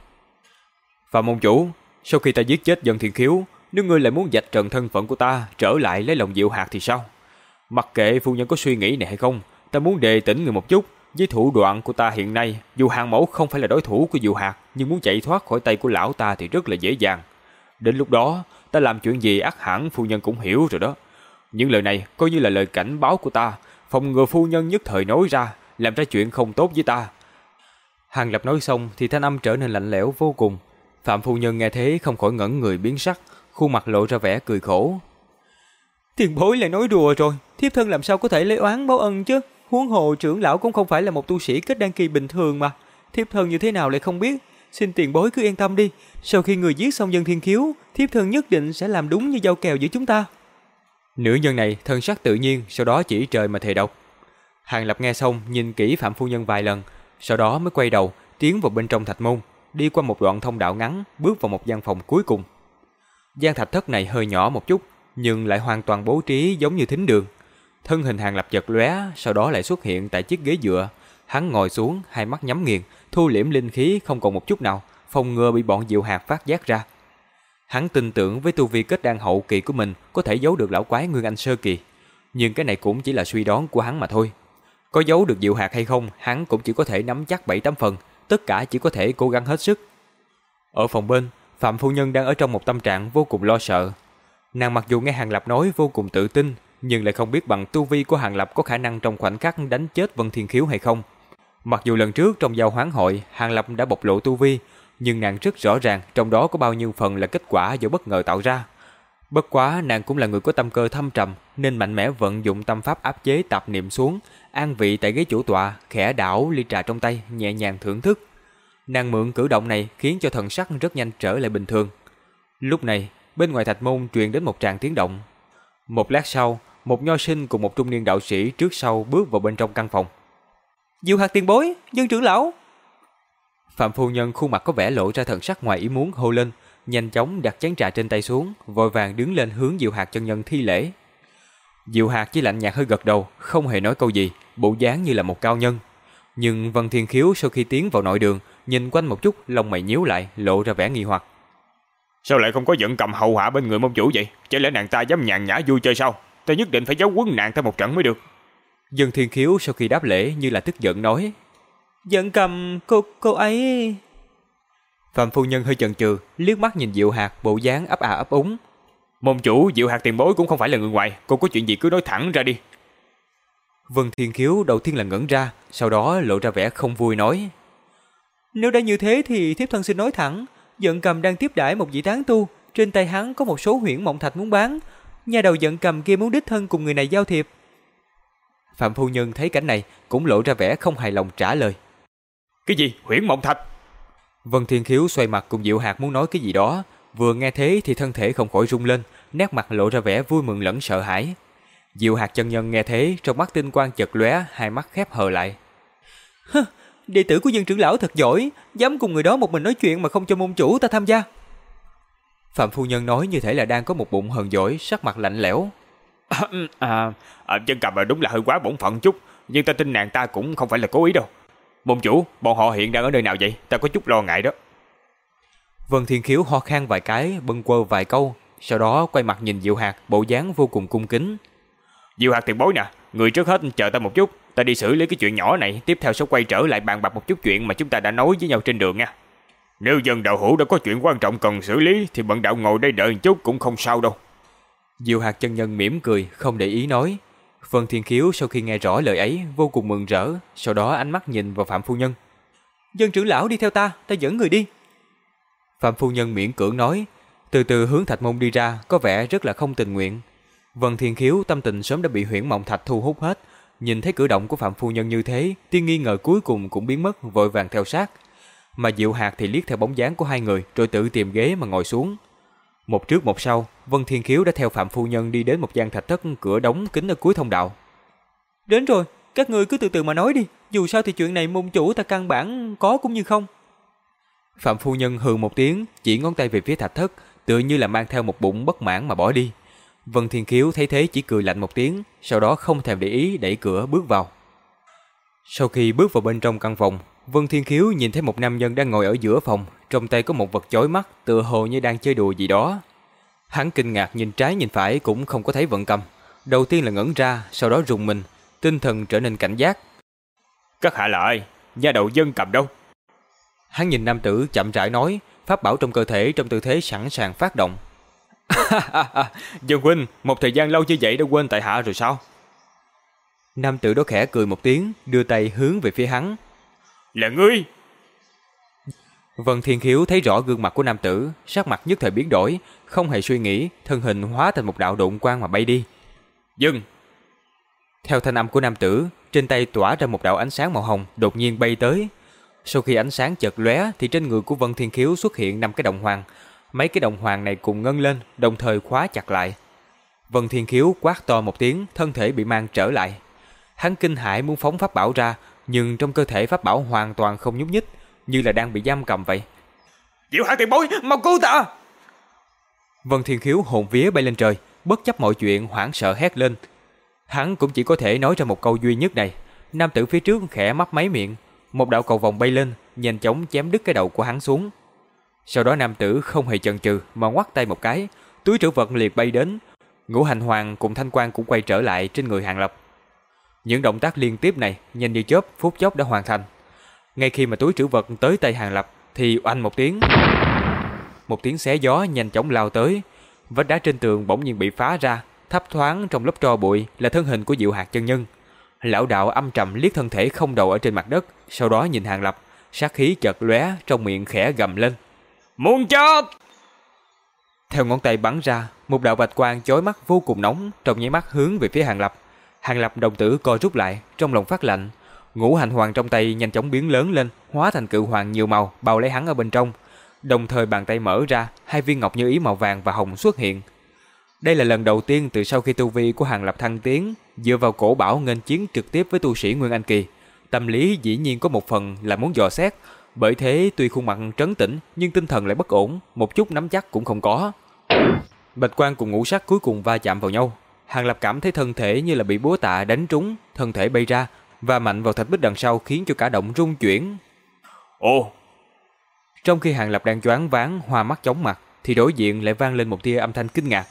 [SPEAKER 1] Phạm môn chủ, sau khi ta giết chết dân thiền khiếu, nếu ngươi lại muốn dạch trần thân phận của ta, trở lại lấy lòng diệu hạt thì sao? Mặc kệ phu nhân có suy nghĩ này hay không, ta muốn đề tỉnh người một chút, với thủ đoạn của ta hiện nay, dù hàng mẫu không phải là đối thủ của diệu hạt, nhưng muốn chạy thoát khỏi tay của lão ta thì rất là dễ dàng. Đến lúc đó, ta làm chuyện gì ác hẳn phu nhân cũng hiểu rồi đó. Những lời này coi như là lời cảnh báo của ta, phòng ngừa phu nhân nhất thời nói ra, làm ra chuyện không tốt với ta. Hàng Lập nói xong thì thanh âm trở nên lạnh lẽo vô cùng. Phạm phu nhân nghe thế không khỏi ngẩn người biến sắc, khuôn mặt lộ ra vẻ cười khổ.
[SPEAKER 3] Tiền bối lại nói đùa rồi, thiếp thân làm sao có thể lấy oán báo ân chứ? Huống hồ trưởng lão cũng không phải là một tu sĩ kết đăng kỳ bình thường mà. Thiếp thân như thế nào lại không biết, xin tiền bối cứ yên tâm đi, sau khi người giết xong dân thiên khiếu, thiếp thân nhất định sẽ làm đúng như giao kèo giữa chúng ta.
[SPEAKER 1] Nữ nhân này thân sắc tự nhiên, sau đó chỉ trời mà thề độc. Hàng Lập nghe xong, nhìn kỹ Phạm Phu Nhân vài lần, sau đó mới quay đầu, tiến vào bên trong thạch môn, đi qua một đoạn thông đạo ngắn, bước vào một gian phòng cuối cùng. Gian thạch thất này hơi nhỏ một chút, nhưng lại hoàn toàn bố trí giống như thính đường. Thân hình Hàng Lập chật lóe, sau đó lại xuất hiện tại chiếc ghế dựa. Hắn ngồi xuống, hai mắt nhắm nghiền, thu liễm linh khí không còn một chút nào, phòng ngừa bị bọn diệu hạt phát giác ra. Hắn tin tưởng với tu vi kết đan hậu kỳ của mình có thể giấu được lão quái Nguyên Anh sơ kỳ. Nhưng cái này cũng chỉ là suy đoán của hắn mà thôi. Có giấu được diệu hạt hay không, hắn cũng chỉ có thể nắm chắc 7-8 phần, tất cả chỉ có thể cố gắng hết sức. Ở phòng bên, Phạm Phu Nhân đang ở trong một tâm trạng vô cùng lo sợ. Nàng mặc dù nghe Hàng Lập nói vô cùng tự tin, nhưng lại không biết bằng tu vi của Hàng Lập có khả năng trong khoảnh khắc đánh chết Vân Thiên Khiếu hay không. Mặc dù lần trước trong giao hoán hội, Hàng Lập đã bộc lộ tu vi, nhưng nàng rất rõ ràng trong đó có bao nhiêu phần là kết quả do bất ngờ tạo ra. Bất quá nàng cũng là người có tâm cơ thâm trầm nên mạnh mẽ vận dụng tâm pháp áp chế tạp niệm xuống, an vị tại ghế chủ tọa, khẽ đảo ly trà trong tay, nhẹ nhàng thưởng thức. Nàng mượn cử động này khiến cho thần sắc rất nhanh trở lại bình thường. Lúc này, bên ngoài thạch môn truyền đến một tràng tiếng động. Một lát sau, một nho sinh cùng một trung niên đạo sĩ trước sau bước vào bên trong căn phòng.
[SPEAKER 3] Diệu hạt tiền bối, dân trưởng lão.
[SPEAKER 1] Phạm phu nhân khuôn mặt có vẻ lộ ra thần sắc ngoài ý muốn hô lên, nhanh chóng đặt chén trà trên tay xuống, vội vàng đứng lên hướng Diệu Hạt chân nhân thi lễ. Diệu Hạt chỉ lạnh nhạt hơi gật đầu, không hề nói câu gì, bộ dáng như là một cao nhân. Nhưng Vân Thiên Khiếu sau khi tiến vào nội đường, nhìn quanh một chút, lông mày nhíu lại, lộ ra vẻ nghi hoặc.
[SPEAKER 2] Sao lại không có giận cầm hậu hạ bên người mông chủ vậy? Chẳng lẽ nàng ta dám nhàn nhã vui chơi sao? Ta nhất định phải giáo quấn nàng ta một trận mới được.
[SPEAKER 1] Dân Thiên Khiếu sau khi đáp lễ như là tức giận nói.
[SPEAKER 3] Giận cầm cô cô ấy...
[SPEAKER 1] Phạm phu nhân hơi chần chừ, liếc mắt nhìn Diệu Hạt bộ dáng ấp à ấp úng.
[SPEAKER 2] Môn chủ Diệu Hạt tiền bối cũng không phải là người ngoài, cô có chuyện gì cứ nói thẳng ra đi.
[SPEAKER 1] Vân Thiên Khiếu đầu tiên là ngẩn ra, sau đó lộ ra vẻ không vui nói.
[SPEAKER 3] Nếu đã như thế thì thiếp thân xin nói thẳng, giận cầm đang tiếp đãi một vị tán tu, trên tay hắn có một số huyễn mộng thạch muốn bán, nhà đầu giận cầm kia muốn đích thân cùng người này giao thiệp.
[SPEAKER 1] Phạm phu nhân thấy cảnh này cũng lộ ra vẻ không hài lòng trả lời.
[SPEAKER 2] Cái gì? Huyễn mộng thạch?
[SPEAKER 1] Vân Thiên Khiếu xoay mặt cùng Diệu Hạt muốn nói cái gì đó, vừa nghe thế thì thân thể không khỏi rung lên, nét mặt lộ ra vẻ vui mừng lẫn sợ hãi. Diệu Hạt chân nhân nghe thế, trong mắt tinh quang chật lóe, hai mắt khép hờ lại.
[SPEAKER 3] Hơ, đệ tử của dân trưởng lão thật giỏi, dám cùng người đó một mình nói chuyện mà không cho môn chủ ta tham gia.
[SPEAKER 1] Phạm phu nhân nói như thể là đang có một bụng hờn giỏi, sắc mặt lạnh lẽo.
[SPEAKER 2] À, à, à, chân cầm đúng là hơi quá bổn phận chút, nhưng ta tin nàng ta cũng không phải là cố ý đâu. Môn chủ, bọn họ hiện đang ở nơi nào vậy? Ta có chút lo ngại đó.
[SPEAKER 1] Vân Thiên Khiếu ho khan vài cái, bâng quơ vài câu, sau đó quay mặt nhìn Diệu Hạt, bộ dáng vô cùng cung kính.
[SPEAKER 2] Diệu Hạt tiền bối nè, người trước hết chờ ta một chút, ta đi xử lý cái chuyện nhỏ này, tiếp theo sẽ quay trở lại bàn bạc một chút chuyện mà chúng ta đã nói với nhau trên đường nha. Nếu dân đạo hữu đã có chuyện quan trọng cần xử lý thì bận đạo ngồi đây đợi một chút cũng không sao đâu.
[SPEAKER 1] Diệu hạt chân nhân mỉm cười, không để ý nói. Phần Thiên Khiếu sau khi nghe rõ lời ấy vô cùng mừng rỡ, sau đó ánh mắt nhìn vào Phạm Phu Nhân.
[SPEAKER 3] Dân trưởng lão đi theo ta, ta dẫn người đi.
[SPEAKER 1] Phạm Phu Nhân miễn cưỡng nói, từ từ hướng thạch môn đi ra, có vẻ rất là không tình nguyện. Vân Thiên Khiếu tâm tình sớm đã bị huyễn mộng thạch thu hút hết, nhìn thấy cử động của Phạm Phu Nhân như thế, tiên nghi ngờ cuối cùng cũng biến mất, vội vàng theo sát. Mà Diệu Hạt thì liếc theo bóng dáng của hai người rồi tự tìm ghế mà ngồi xuống. Một trước một sau, Vân Thiên Khiếu đã theo Phạm Phu Nhân đi đến một gian thạch thất cửa đóng kín ở cuối thông đạo.
[SPEAKER 3] Đến rồi, các ngươi cứ từ từ mà nói đi, dù sao thì chuyện này môn chủ ta căn bản có cũng như không.
[SPEAKER 1] Phạm Phu Nhân hừ một tiếng, chỉ ngón tay về phía thạch thất, tựa như là mang theo một bụng bất mãn mà bỏ đi. Vân Thiên Khiếu thấy thế chỉ cười lạnh một tiếng, sau đó không thèm để ý đẩy cửa bước vào. Sau khi bước vào bên trong căn phòng, Vân Thiên Khiếu nhìn thấy một nam nhân đang ngồi ở giữa phòng, trong tay có một vật chói mắt, tựa hồ như đang chơi đùa gì đó. Hắn kinh ngạc nhìn trái nhìn phải cũng không có thấy vận cầm. Đầu tiên là ngẩn ra, sau đó rùng mình, tinh thần trở nên cảnh giác.
[SPEAKER 2] Các hạ là ai? Nhà đầu dân cầm đâu?
[SPEAKER 1] Hắn nhìn nam tử chậm rãi nói, pháp bảo trong cơ thể trong tư thế sẵn sàng phát động.
[SPEAKER 2] dân huynh, một thời gian lâu như vậy đã quên tại hạ rồi sao?
[SPEAKER 1] Nam tử đó khẽ cười một tiếng, đưa tay hướng về phía hắn.
[SPEAKER 2] Là ngươi!
[SPEAKER 1] Vân Thiên Khiếu thấy rõ gương mặt của nam tử, sắc mặt nhất thời biến đổi, không hề suy nghĩ, thân hình hóa thành một đạo độn quang mà bay đi.
[SPEAKER 2] Dừng!
[SPEAKER 1] Theo thanh âm của nam tử, trên tay tỏa ra một đạo ánh sáng màu hồng đột nhiên bay tới. Sau khi ánh sáng chợt lóe thì trên người của Vân Thiên Khiếu xuất hiện năm cái đồng hoàng. Mấy cái đồng hoàng này cùng ngân lên, đồng thời khóa chặt lại. Vân Thiên Khiếu quát to một tiếng, thân thể bị mang trở lại. Hắn kinh hãi muốn phóng pháp bảo ra, nhưng trong cơ thể pháp bảo hoàn toàn không nhúc nhích, như là đang bị giam cầm vậy.
[SPEAKER 2] Diệu hạ tiền bối, mau cứu ta!
[SPEAKER 1] Vân Thiên Khiếu hồn vía bay lên trời, bất chấp mọi chuyện hoảng sợ hét lên. Hắn cũng chỉ có thể nói ra một câu duy nhất này. Nam tử phía trước khẽ mấp máy miệng, một đạo cầu vòng bay lên, nhanh chóng chém đứt cái đầu của hắn xuống. Sau đó nam tử không hề chần chừ mà ngoắt tay một cái, túi trữ vật liệt bay đến. Ngũ hành hoàng cùng thanh quan cũng quay trở lại trên người hàng lập. Những động tác liên tiếp này nhanh như chớp phút chốc đã hoàn thành. Ngay khi mà túi trữ vật tới tay hàng lập thì oanh một tiếng. Một tiếng xé gió nhanh chóng lao tới. Vách đá trên tường bỗng nhiên bị phá ra, thấp thoáng trong lớp tro bụi là thân hình của Diệu Hạt chân nhân. Lão đạo âm trầm liếc thân thể không đầu ở trên mặt đất, sau đó nhìn hàng lập, sát khí chợt lóe trong miệng khẽ gầm lên.
[SPEAKER 2] Muốn chết!
[SPEAKER 1] Theo ngón tay bắn ra, một đạo bạch quang chói mắt vô cùng nóng, trong nháy mắt hướng về phía hàng lập. Hàng lập đồng tử co rút lại, trong lòng phát lạnh. Ngũ hành hoàng trong tay nhanh chóng biến lớn lên, hóa thành cự hoàng nhiều màu, bao lấy hắn ở bên trong. Đồng thời bàn tay mở ra, hai viên ngọc như ý màu vàng và hồng xuất hiện. Đây là lần đầu tiên từ sau khi tu vi của hàng lập thăng tiến, dựa vào cổ bảo nghênh chiến trực tiếp với tu sĩ Nguyên Anh Kỳ. Tâm lý dĩ nhiên có một phần là muốn dò xét, bởi thế tuy khuôn mặt trấn tĩnh nhưng tinh thần lại bất ổn, một chút nắm chắc cũng không có. Bạch quan cùng ngũ sắc cuối cùng va chạm vào nhau, Hàng Lập cảm thấy thân thể như là bị búa tạ đánh trúng, thân thể bay ra và mạnh vào thạch bích đằng sau khiến cho cả động rung chuyển.
[SPEAKER 2] Ồ!
[SPEAKER 1] Trong khi Hàng Lập đang choáng váng, hoa mắt chóng mặt, thì đối diện lại vang lên một tia âm thanh kinh ngạc.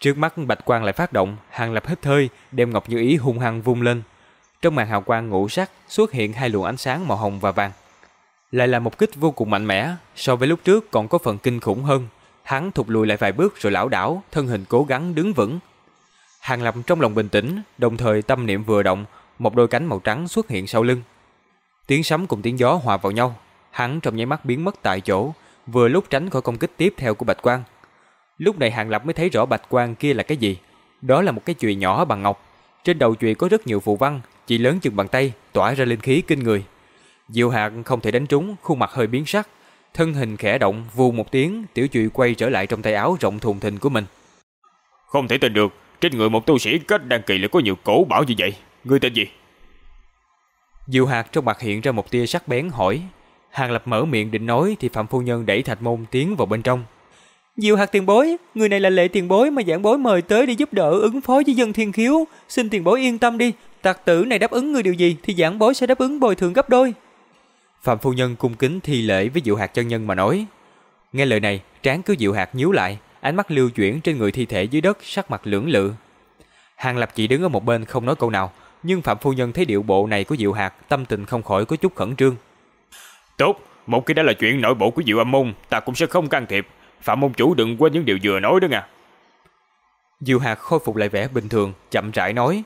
[SPEAKER 1] Trước mắt bạch quang lại phát động, Hàng Lập hít hơi, đem ngọc như ý hung hăng vung lên. Trong màn hào quang ngũ sắc xuất hiện hai luồng ánh sáng màu hồng và vàng. Lại là một kích vô cùng mạnh mẽ, so với lúc trước còn có phần kinh khủng hơn. Hắn thụt lùi lại vài bước rồi lảo đảo, thân hình cố gắng đứng vững, Hàng Lập trong lòng bình tĩnh, đồng thời tâm niệm vừa động, một đôi cánh màu trắng xuất hiện sau lưng. Tiếng sấm cùng tiếng gió hòa vào nhau, hắn trong nháy mắt biến mất tại chỗ, vừa lúc tránh khỏi công kích tiếp theo của Bạch Quang. Lúc này Hàng Lập mới thấy rõ Bạch Quang kia là cái gì. Đó là một cái chùy nhỏ bằng ngọc, trên đầu chùy có rất nhiều phù văn, chỉ lớn chừng bàn tay, tỏa ra linh khí kinh người. Diệu Hạc không thể đánh trúng, khuôn mặt hơi biến sắc, thân hình khẽ động, vù một tiếng, tiểu chùy quay trở lại trong tay áo rộng thùng thình của mình.
[SPEAKER 2] Không thể tin được, trên người một tu sĩ kết đăng kỳ lại có nhiều cổ bảo như vậy. Ngươi tên gì?
[SPEAKER 1] Diệu hạt trong mặt hiện ra một tia sắc bén hỏi. Hàng lập mở miệng định nói Thì Phạm Phu Nhân đẩy thạch môn tiến vào bên trong.
[SPEAKER 3] Diệu hạt tiền bối Người này là lệ tiền bối mà giảng bối mời tới Để giúp đỡ ứng phó với dân thiên khiếu. Xin tiền bối yên tâm đi Tạc tử này đáp ứng người điều gì Thì giảng bối sẽ đáp ứng bồi thường gấp đôi
[SPEAKER 1] Phạm Phu Nhân cung kính thi lễ với Diệu hạt chân nhân mà nói Nghe lời này Trán cứ Diệu hạt nhíu lại ánh mắt lưu chuyển trên người thi thể dưới đất, sắc mặt lưỡng lự. Hàng Lập chỉ đứng ở một bên không nói câu nào, nhưng Phạm Phu Nhân thấy điệu bộ này của Diệu Hạt, tâm tình không khỏi có chút khẩn trương.
[SPEAKER 2] Tốt, Một khi đã là chuyện nội bộ của Diệu Âm Môn, ta cũng sẽ không can thiệp. Phạm môn chủ đừng quên những điều vừa nói đó nha.
[SPEAKER 1] Diệu Hạc khôi phục lại vẻ bình thường, chậm rãi nói.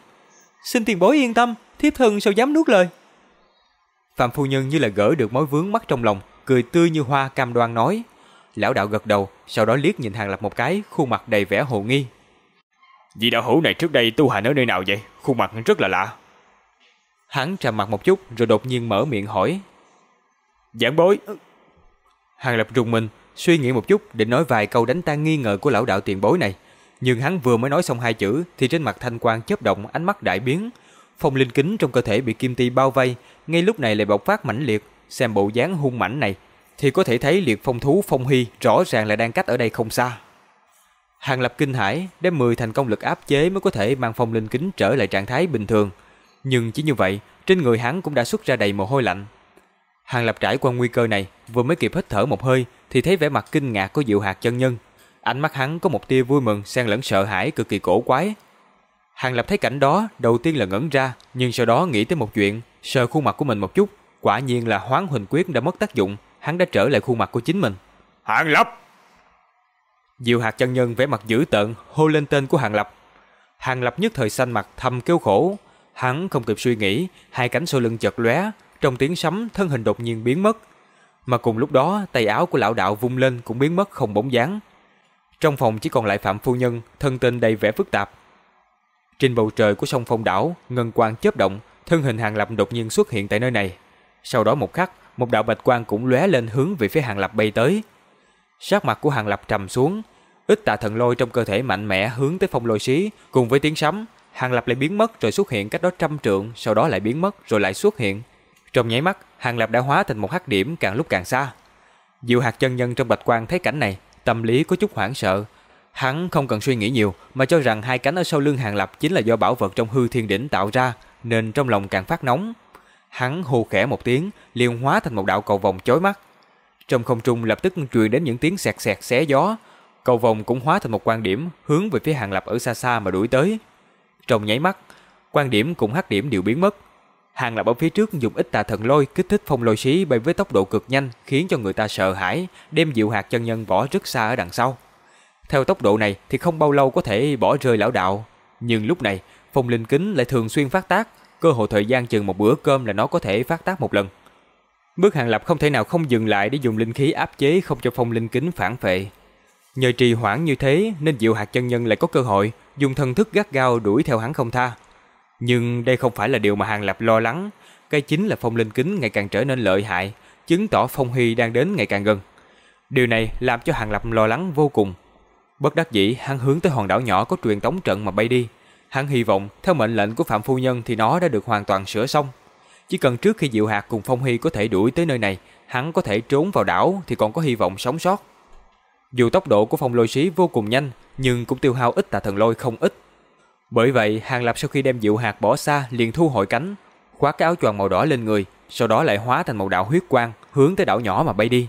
[SPEAKER 3] Xin tiền bối yên tâm, thiếp thân sao dám nuốt lời.
[SPEAKER 1] Phạm phu nhân như là gỡ được mối vướng mắt trong lòng, cười tươi như hoa cam đoan nói. Lão đạo gật đầu, sau đó liếc nhìn Hàng Lập một cái, khuôn mặt đầy vẻ hồ nghi.
[SPEAKER 2] Vị đạo hữu này trước đây tu hành ở nơi nào vậy? Khuôn mặt rất là lạ.
[SPEAKER 1] Hắn trầm mặt một chút rồi đột nhiên mở miệng hỏi.
[SPEAKER 2] Giảng bối.
[SPEAKER 1] Hàng Lập rùng mình, suy nghĩ một chút định nói vài câu đánh tan nghi ngờ của lão đạo tiền bối này. Nhưng hắn vừa mới nói xong hai chữ thì trên mặt thanh quang chớp động ánh mắt đại biến. Phong linh kính trong cơ thể bị kim ti bao vây, ngay lúc này lại bộc phát mãnh liệt, xem bộ dáng hung mãnh này thì có thể thấy liệt phong thú phong hy rõ ràng là đang cách ở đây không xa. Hàng lập kinh hải đem 10 thành công lực áp chế mới có thể mang phong linh kính trở lại trạng thái bình thường. Nhưng chỉ như vậy, trên người hắn cũng đã xuất ra đầy mồ hôi lạnh. Hàng lập trải qua nguy cơ này, vừa mới kịp hít thở một hơi thì thấy vẻ mặt kinh ngạc của Diệu Hạt chân nhân. Ánh mắt hắn có một tia vui mừng xen lẫn sợ hãi cực kỳ cổ quái. Hàng lập thấy cảnh đó, đầu tiên là ngẩn ra, nhưng sau đó nghĩ tới một chuyện, sờ khuôn mặt của mình một chút, quả nhiên là hoán huỳnh quyết đã mất tác dụng, hắn đã trở lại khuôn mặt của chính mình.
[SPEAKER 2] Hàng lập!
[SPEAKER 1] Diệu hạt chân nhân vẻ mặt dữ tợn hô lên tên của Hàng Lập. Hàng Lập nhất thời xanh mặt thầm kêu khổ. Hắn không kịp suy nghĩ, hai cánh sau lưng chợt lóe, trong tiếng sấm thân hình đột nhiên biến mất. Mà cùng lúc đó, tay áo của lão đạo vung lên cũng biến mất không bóng dáng. Trong phòng chỉ còn lại Phạm Phu Nhân, thân tên đầy vẻ phức tạp. Trên bầu trời của sông Phong Đảo, ngân quang chớp động, thân hình Hàng Lập đột nhiên xuất hiện tại nơi này. Sau đó một khắc, một đạo bạch quang cũng lóe lên hướng về phía Hàng Lập bay tới. Sắc mặt của Hàng Lập trầm xuống, ít tà thần lôi trong cơ thể mạnh mẽ hướng tới phong lôi xí, cùng với tiếng sấm, Hàng Lập lại biến mất rồi xuất hiện cách đó trăm trượng, sau đó lại biến mất rồi lại xuất hiện. Trong nháy mắt, Hàng Lập đã hóa thành một hắc điểm càng lúc càng xa. Diệu hạt chân nhân trong bạch quang thấy cảnh này, tâm lý có chút hoảng sợ. Hắn không cần suy nghĩ nhiều mà cho rằng hai cánh ở sau lưng Hàng Lập chính là do bảo vật trong hư thiên đỉnh tạo ra, nên trong lòng càng phát nóng. Hắn hù khẽ một tiếng, liền hóa thành một đạo cầu vòng chói mắt. Trong không trung lập tức truyền đến những tiếng sẹt sẹt xé gió. Cầu vòng cũng hóa thành một quan điểm hướng về phía Hàng Lập ở xa xa mà đuổi tới. Trong nháy mắt, quan điểm cùng hắc điểm đều biến mất. Hàng Lập ở phía trước dùng ít tà thần lôi kích thích phong lôi xí bay với tốc độ cực nhanh khiến cho người ta sợ hãi, đem dịu hạt chân nhân bỏ rất xa ở đằng sau. Theo tốc độ này thì không bao lâu có thể bỏ rơi lão đạo. Nhưng lúc này, phong linh kính lại thường xuyên phát tác, cơ hội thời gian chừng một bữa cơm là nó có thể phát tác một lần. Bước hàng lập không thể nào không dừng lại để dùng linh khí áp chế không cho phong linh kính phản phệ. Nhờ trì hoãn như thế nên diệu hạt chân nhân lại có cơ hội dùng thần thức gắt gao đuổi theo hắn không tha. Nhưng đây không phải là điều mà hàng lập lo lắng, cái chính là phong linh kính ngày càng trở nên lợi hại, chứng tỏ phong huy đang đến ngày càng gần. Điều này làm cho hàng lập lo lắng vô cùng. Bất đắc dĩ hắn hướng tới hòn đảo nhỏ có truyền tống trận mà bay đi. Hắn hy vọng theo mệnh lệnh của Phạm Phu Nhân thì nó đã được hoàn toàn sửa xong. Chỉ cần trước khi Diệu Hạt cùng Phong Hy có thể đuổi tới nơi này, hắn có thể trốn vào đảo thì còn có hy vọng sống sót. Dù tốc độ của phong lôi sĩ vô cùng nhanh, nhưng cũng tiêu hao ít tà thần lôi không ít. Bởi vậy, Hàng Lập sau khi đem Diệu Hạt bỏ xa liền thu hồi cánh, khoác cái áo choàng màu đỏ lên người, sau đó lại hóa thành một đạo huyết quang hướng tới đảo nhỏ mà bay đi.